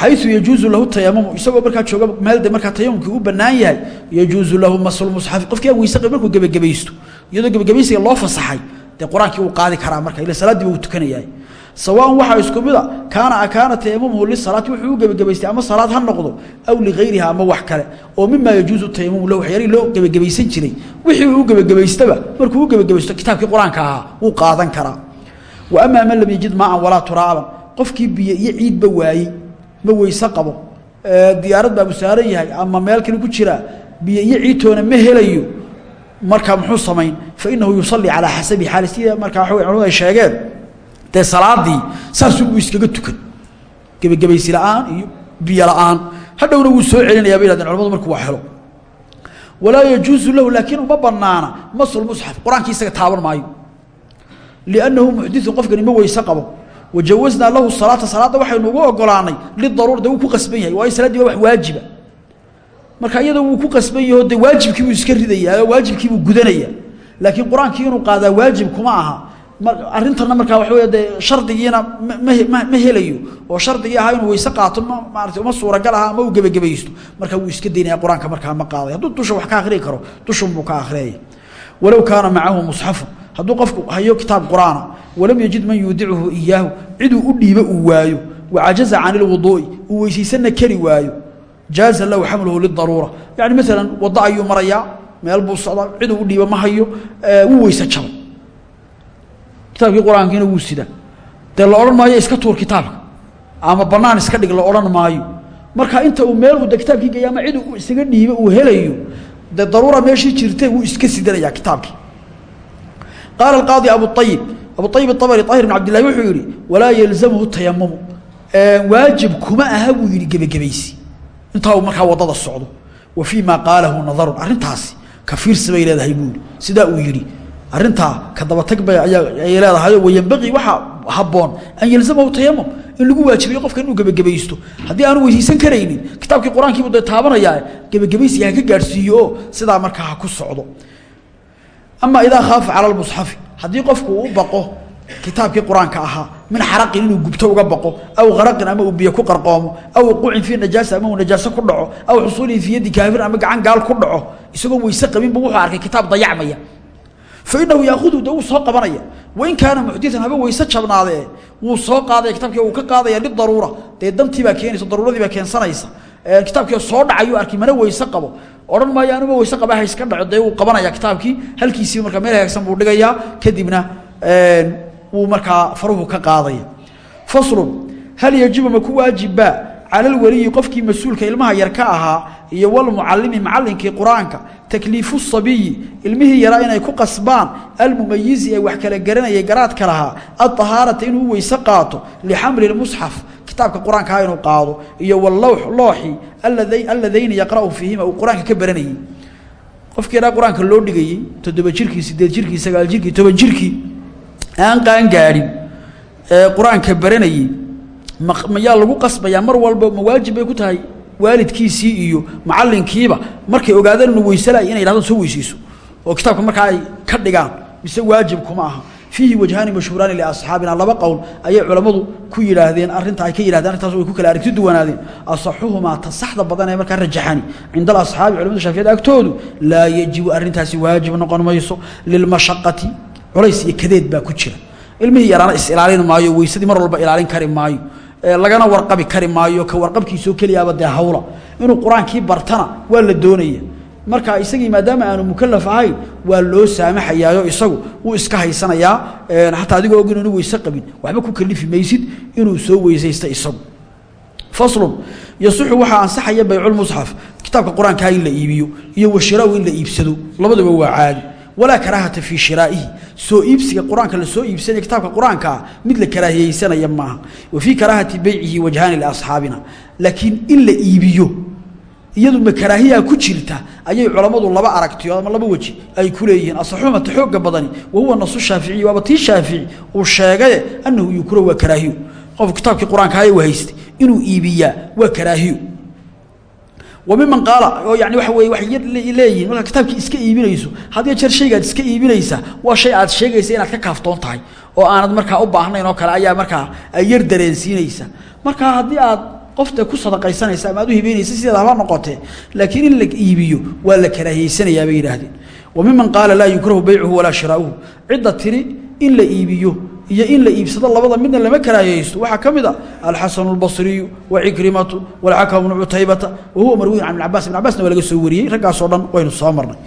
Xayu yajuuzu lahu tayamumu isagoo markaa jooga meelde markaa tayamumkii u bannaan yahay yajuuzu lahu maslmusxafi qofkii aan weyse markuu gebagebaysto. Iyadoo gebagebaysiga loo fasaxay dee qur'aankii wuu qaadi karaa marka ila salaaddii buu tukanayahay sawaan waxaa isku mida kaana akaana tayamumuhu lisalaati wuxuu u gebagebaystay ama salaad ha noqdo aw ligayriha ama wax kale oo mimaa yajuuzu tayamumu lahu waxyaalihii loo gebagebaysan jiray. Wixii uu u gebagebaystaba markuu u gebagebaysto kitaabkii qur'aanka ahaa wuu qaadan karaa. Wa amaa man lam yajid maaan walaa turaaban qofkii biyo iyo ciidba waayey ma weyse qabo. Diyaarad baa musaaran yahay ama meel kale ku jiraa biyo iyo ciidtoona ma helayo markaa muxuu samayn fa inahu yusalii calaa xasabi xaali sida markaa ay sheegeen dee salaadii saasuu iskaga tukan gebagebaysi la'aan iyo biyo la'aan. Soo celinaya bay yhahdeen culamadu markuu waa walaa yajuusu lahu laakiin uma banaana masl musxaf isaga taaban maayo. Liannahu muxditun qofkani ma weyse qabo. Wajawasnaa lahu salaata salaadda waxaynu ugu ogolaanay lidaruura de wuu ku qasban yahay waayo saladdii waa wax waajiba. Marka iyadoo wuu ku qasban yaho de iska ridayaa waajibkii gudanaya laakiin qur'aankii inuu qaadaa waajib kuma aha arintana markaa waxa wey dee shardigiina ma ma helayo. Oo shardigii ahaa inuu weyse qaato maarata uma suuragal aha ama uu gebagabaysto markaa wuu iska daynaya qur'aanka markaa ma qaaday. Hadduu dusha wax ka akriyi karo dushunbuu ka akhriyaya walow kaana macahu musxafun hadduu qofku hayo kitaab qur'aana walam yajid man yuudicuhu iyaahu ciduu u dhiibo uu waayo. Wacajaza can ilwuduu'i uu weysaysanna kari waayo. Jaaza lahu xamluhu lidaruura yani maalan waddo ayuu marayaa meel buu socdaa ciduu u dhiibo ma hayo wuu weyse jabay kitaabkii qur'aankiina wuu sidaa dee la odhan maayo iska tuur kitaabka. Ama banaan iska dhig la odhan maayo. Marka inta uu meel uu de kitaabkii geeya ama cid isaga dhiibo uu helayo dee daruura meeshii jirtay wuu iska sidanayaa kitaabkii. Qaala alqaadi abuayib abuayib aabari ahir bn cabdillahi wuxuu yihi walaa yalzamhu tayamumu waajib kuma aha buu yihi gebagebaysi. Intaa uu markaa waddada socdo. Wa fii ma qaalahu nadarun arrintaasi ka fiirsi leedahay buu yihi uu yidhi arrintaa ka dabatag bay ayay leedahay wayanbaqii waxaa habboon an yalzamahu tayamum in lagu waajibayo qofka inuu gebagabaysto haddii aanu weysaysan karaynin kitaabkii qur'aankiibu dee taabanayaa gebagabaysiga haka gaadhsiiyo oo sidaa markaa ha ku socdo. Ama idaa khaafa cala lmusxafi haddii qofku uu baqo kitaabkii qur'aanka ahaa min xaraqin inuu gubto uga baqo aw qaraqin ama uu biyo ku qarqoomo aw wuquucin fii najaasa ama uu najaaso ku dhaco aw xusuulin fii yaddi kaafirin ama gacan gaal ku dhaco isagoo weyse qabinba wuxuu arkay kitaab dayacmaya fa inahu yaahudu de wuu soo qabanaya. Wain kaana muxdian haba weyse jabnaadee wuu soo qaadaya kitaabkii uu ka qaadaya lidaruura dee dantiibaa keenaysa daruuradiibaa keensanaysa. Kitaabkii soo dhacayuu arkay mana weyse qabo. Odhan maayo anuba weyse qaba ha iska dhaco. Dee wuu qabanaya kitaabkii halkiisii markaa meel hagaagsan buu dhigayaa. Kadibna wuu markaa faruhu ka qaadaya. Faslun hal yajibu ma ku waajibbaa cala alwaliyi qofkii mas'uulka ilmaha yar ka ahaa iyo walmucalimi macallinkii qur'aanka takliifu sabiyi ilmihii yaraa inay ku qasbaan almumayizi ee wax kala garanayay garaadka lahaa adahaarata inuu weyse qaato lixamli lmusxaf kitaabka qur'aankaa inuu qaado iyo walowx looxi alladayni yaqra'u fiihima uu qur'aanka ka baranayey qofkii yaraa qur'aanka loo dhigayey toddoba jirkii sideed jirkii sagaal jirkii toban jirkii aan qaangaadhin ee qur'aanka baranayey mayaa lagu qasbayaa mar walba ma waajib bay ku tahay waalidkiisii iyo macallinkiiba. Markay ogaadaan inuu weyselay inay yidhahdaan soo weysayso. Oo kitaabka markaa ay ka dhigaan mise waajib kuma aha. Fiihi wajhaani mashhuuraani liasxaabina laba qowl ayay culammadu ku yidhaahdeen arrinta ay ka yidhahdeen arrintaas way ku kala aragti duwanaadeen. Asaxuhumaa ta badan ee markaa rajaxani. Cinda alasxaabi culamada shafiyada agtoodu laa yajibu arrintaasi waajib noqon mayso. Lilmashaqati culays iyo kadeed baa ku jira. Ilmihii yaraana is ilaalin maayo weysadii mar walba ilaalin kari maayo lagana warqabi kari maayo ka warqabkiisoo keliyaaba dee hawla. Inuu qur'aankii bartana waa la doonaya. Marka isagii maadaama aanu mukalaf ahayn waa loo saamaxayaayo isagu. Wuu iska haysanayaa xataa adigoo og inuunu weyse qabin. Waxba ku kalifi maysid inuu soo weysaysta isagu. Faslun yasixu waxaa ansaxaya bayculmusxaf kitaabka qur'aankaa in la iibiyo iyo washiraahu in la iibsado. Labaduba waa caadi walaa karaahata fii shiraa'ihi. Soo iibsiga qur'aanka la soo iibsanaya kitaabka qur'aankaa mid la karaahiyeysanaya maaha. Wa fii karaahati beycihi wajhaani laakiin in la iibiyo iyadu ma karaahiyaa ku jirta ayay culammadu laba aragtiyo ama laba weji ay ku leeyihiin. Asaxuumata xooga badani wa huwa nasu shaaficiyi waaba tii shaafici uu sheegaye annahu yukro waa karaahiyo qofku kitaabkii qur'aanka u haystay inuu iibiyaa waa karaahiyo wa miman qaala oo yani waxa weye waxay leeyihiin markaa kitaabkii iska iibinayso hadiyo jeer shaygaad iska iibinaysaa waa shay aad sheegaysa inaad ka kaaftoon tahay oo aanad markaa u baahnayn oo kale ayaa markaa yar dareensiinaysa markaa haddii aad qofta ku sadaqaysanaysa ama aad u hibeynaysa sideeda haba noqotee laakiin in la iibiyo waa la karaahiyeysanayaa bay yidhaahdeen wa miman qaala laa yukrahu beycuhu walaa shiraa'uhu cidda tiri in la iibiyo iyo in la iibsado labada midna lama karaahiyeysto waxaa ka mid a alxasanu اlbasriyu wacikrimatu walxakam bnu cutaybata wa huwa marwiin can ibn cabas ibn cabasna waa laga soo wariyey raggaasoo dhan waynu soo marnay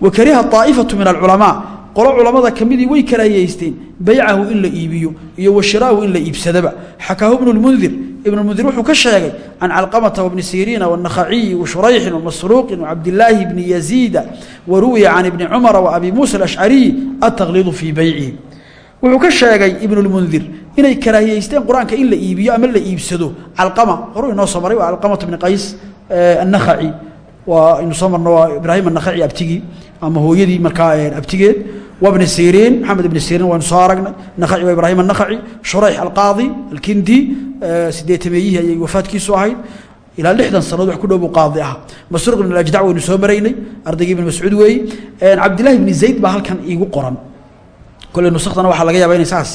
wa kariha طaa'ifatu min alculamaa qolo culamada ka midii way karaahiyeysteen beycahu in la iibiyo iyo wa shiraahu in la iibsadaba xakaahu ibnu lmundir ibn mundir wuxuu ka sheegay can calqamata wbni siriina wاnakhaciyi washurayxin wamasruuqin wacabdilaahi bni yaziida waruwiya can ibni cumara waabi muusa alashcariyi ataqliidu fii beycihi wuxuu ka sheegay ibnulmundir inay karaahiyeysteen qur'aanka in la iibiyo ama la iibsado. Calqama horuu inoo soo maray waa calqamata bni qays annakhaci waa aynu soo marno waa ibraahim annakhaci abtigii ama hooyadii markaa abtigeed waa bni siriin maxamed ibni siriin waynu soo aragnay. Nakhaci waa ibraahim annakhaci shurayx alqaadi alkindi sideetameeyihii ayay wafaadkiisu ahayd. Ilaa lixdan sanadood wax ku dhow qaadi ahaa. Masruuq ibn alajdac waynu soo maraynay ardaygii ibn mascuud weeye cabdillahi ibni zayd baa halkan iigu qoran kolley nusakhtana waxaa laga yaaba inay saas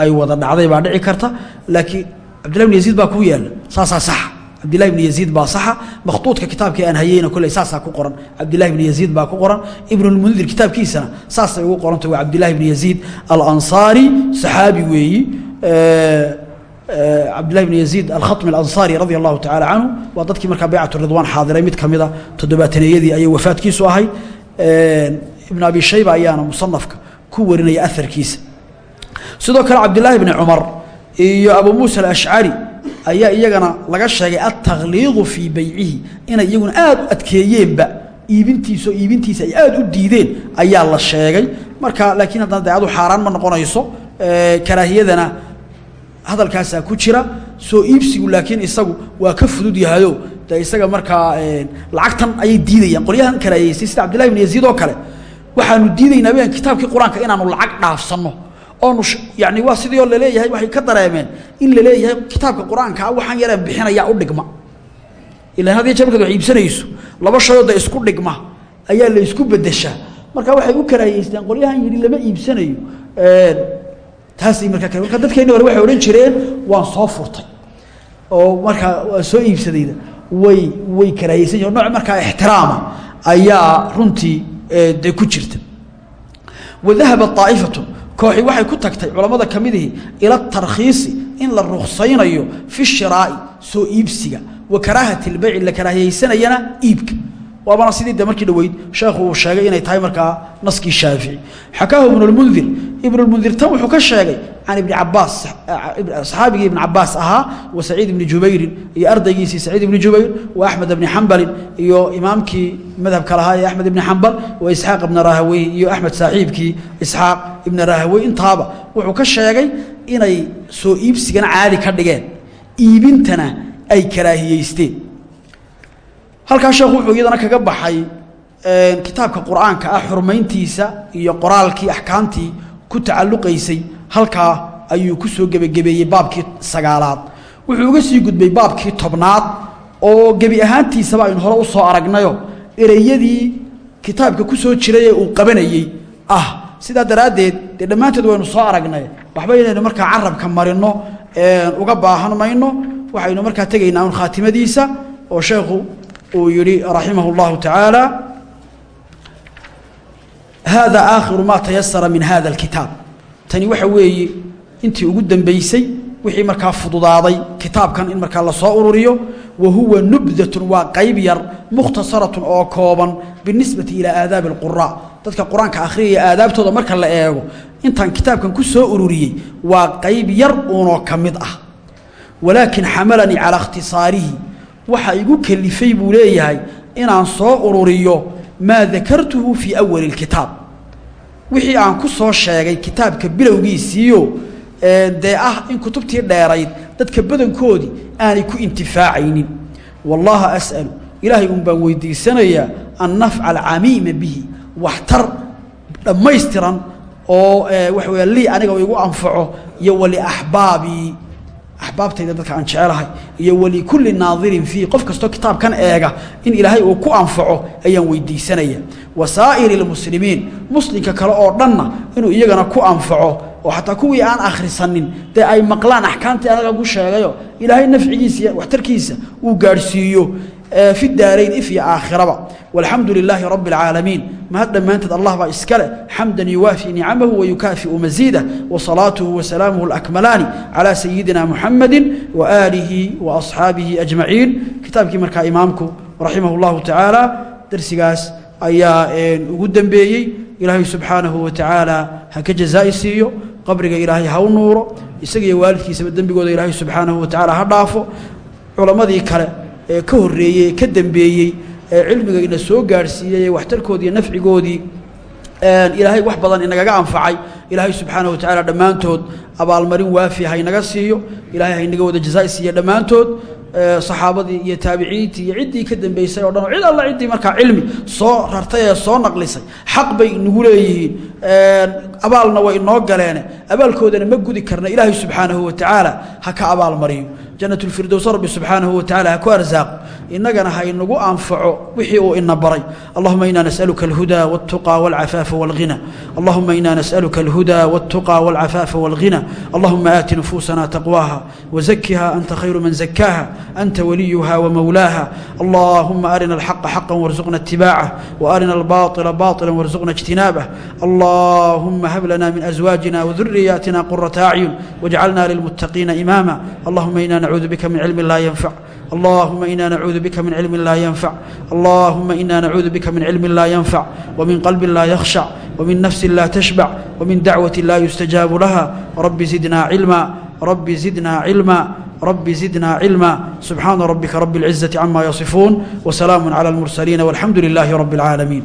ay wada dhacday baa dhici karta. Laakiin cabdillahi bn yaziid baa ku yaalla saasaa saxa. Cabdillahi bn yaziid baa saxa. Makhtuudka kitaabkii aan hayeyna kolley saasaa ku qoran. Cabdillahi bn yaziid baa ku qoran. Ibnulmundir kitaabkiisana saasay ugu qoranta waa cabdillahi bn yaziid alansaari saxaabi weeyi. Cabdillahi bn yaziid alkhatmi alansaari radia allahu tacala canhu waa dadkii markaa baycat ridwaan xaadiray mid ka mida toddobaataneyadii ayay wafaadkiisu ahayd. Ibn abi shayba ayaana musanafka ku warinaya aharkiisa sidoo kale cabdilaahi bni cumar iyo abu muusa alashcari ayaa iyagana laga sheegay altakliidu fii beycihi inay iyaguna aada u adkeeyeenba iibintiisa oo iibintiisa ay aada u diideen ayaa la sheegay. Marka laakiin haddana de adu xaaraan ma noqonayso karaahiyadana hadalkaasaa ku jira. Soo iibsigu laakiin isagu waa ka fudud yahayo de isaga markaa lacagtan ayay diidayaan qolyahan karaahiyeysay sida cabdillahi bn yaziid oo kale waxaanu diidaynaa weyaan kitaabkii qur'aanka inaanu lacag dhaafsanno. Oonu yani waa sidii oo la leeyahay waxay ka dareemeen in la leeyahay kitaabka qur'aankaa waxaan yaraan bixinayaa u dhigma. Ilan had iyo jeer markaad wax iibsanayso laba shayoo isku dhigma ayaa la isku bedeshaa marka waxay u karaahiyeysteen qolyahan yidhi lama iibsanayo. Taasay markaa marka dadkeenni hore waxay odhan jireen waan soo furtay. Oo markaa soo iibsadayda. Way way karaahiyeysan yihiin nooc markaa ixtiraama ayaa runtii dee ku jirta. Wadahaba aa'ifatu kooxi waxay ku tagtay culammada ka midihi ila tarkhiisi in la ruksaynayo fi shiraa'i soo iibsiga. Wa karaahati la karaahiyeysanayana iibka waabana sidii de markii dhaweyd sheekhu uu sheegay inay tahay markaa naskii shaafici xakaahu ibnulmundir ibnulmundir tan wuxuu ka sheegay can ibni cabaas saxaabigii ibni cabaas ahaa wa saciid ibni jubayrin iyo ardaygiisii saciid ibni jubayr wa axmed ibni xambalin iyo imaamkii madhabka lahaa ee axmed ibni xambal wa isxaaq ibna rahawey iyo axmed saaxiibkii isxaaq ibna rahawey intaaba wuxuu ka sheegay inay soo iibsigana caadi ka halkaa sheekhu wuxuu iyadana kaga baxay kitaabka qur'aanka ah xurmayntiisa iyo qoraalkii axkaamtii ku tacalluqaysay. Halkaa ayuu ku soo gebagebeeyey baabkii sagaalaad. Wuxuu uga sii gudbay baabkii tobnaad oo gebi ahaantiisaba aynu hore u soo aragnayo ereyadii kitaabka ku soo jiray ee uu qabanayey. Ah sidaa daraaddeed dee dhammaanteed waynu soo aragnay. Waxba inaynu markaa carabka marino uga baahan mayno waxaynu markaa tegaynaa un khaatimadiisa oo sheekhu uu yihi raximah اllahu taعaalى hada aakhiru ma tayasara min hada اlkitaab tani waxa weeye intii ugu dambeysay wixii markaa fududaaday kitaabkan in markaa lasoo ururiyo wa huwa nubdaة waa qayb yar mukhtasaraة oo kooban binisbati ilى aadaabi اlqura dadka qur-aanka akhriyaya aadaabtooda marka la eego intaan kitaabkan ku soo ururiyey waa qayb yar uunoo ka mid ah walaakin xamalanii calى اkhtisaarihi waxa igu kelifay buu leeyahay inaan soo ururiyo maa dakartuhu fii awali اlkitaab wixii aan ku soo sheegay kitaabka bilowgiisiiyo dee ah in kutubtii dheerayd dadka badankoodii aanay ku intifaacaynin wallaha as'alu ilaahay un baan weydiisanayaa an nafca alcamiima bihi waxtar dhammaystiran oo waxa weya lii aniga igu anfaco iyo waliaxbaabii axbaabtayda dadka aan jecelahay iyo walikulli naadirin fiih qof kastoo kitaabkan eega in ilaahay uu ku anfaco ayaan weydiisanaya. Wa saa'iri lmuslimiin muslimka kale oo dhanna inuu iyagana ku anfaco oo xataa kuwii aan akhrisanin dee ay maqlaan axkaamtii anaga ku sheegayo ilaahay nafcigiisa iyo waxtarkiisa uu gaadhsiiyo fi daarayn if iyo aakhiraba. Walxamdu lilaahi rabi اlcaalamiin mahad dhammaanteed allah baa iska leh. Xamdan yuwaafi nicamahu wayukaafiu masiidah wasalaatuhu wasalaamuhu alakmalaani calaa sayidina muxamadi waaalihi waasxaabihi ajmaciin. Kitaabkii markaa imaamku raximah اllahu tacaala darsigaas ayaa ugu dembeeyey ilaahay subxaanahu wa tacaala ha ka jazaa'i siiyo. Qabriga ilaahay ha u nuuro. Isaga iyo waalidkiisaba dembigooda ilaahay subxaanahu wa tacala ha dhaafo. Culammadii kale ee ka horreeyey ee ka dembeeyey ee cilmiga ina soo gaadhsiiyey ee waxtarkoodii iyo nafcigoodii ilaahay wax badan inagaga anfacay. Ilaahay subxaanahu wa tacaala dhammaantood abaalmarin waafi haynaga siiyo. Ilaahay haynaga wada jazaa'i siiya dhammaantood. Saxaabadii iyo taabiciintii iyo ciddii ka dambeysay o dhan cid alla ciddii markaa cilmi soo rartay ee soo naqlisay xaq bay inagu leeyihiin. Abaalna way inoo galeene. Abaalkoodana ma gudi karna. Ilaahay subxaanahu wa tacaala ha ka abaal jannat lfirdows rabbi subxaanahu watacaala ha ku arsaaq innagana ha inagu anfaco wixii uu ina baray allahuma ina nas'aluka alhudaa waltuqى walcafaafa walghina allahuma ina nas'aluka alhudaa waltuqى walcafaafa walghina allahuma aati nufuusana taqwaaha wazakiha anta khayru man zakaaha anta waliyuha wamawlaaha allahuma arina alxaqa xaqa warzuqna itibacah waarina albaطila baطila warzuqna اجtinaabah allahuma hab lana min azwaajina wduriyaatina qurata acyun wاjcalna lilmuttaqiina imaama allahuma ina نعوذ بك من علم لا ينفع اللهم إنا نعوذ بك من علم لا ينفع اللهم إنا نعوذ بك من علم لا ينفع ومن قلب لا يخشع ومن نفس لا تشبع ومن دعوة لا يستجاب لها رب زدنا علما رب زدنا علما رب زدنا علما سبحان ربك رب العزة عما يصفون وسلام على المرسلين والحمد لله رب العالمين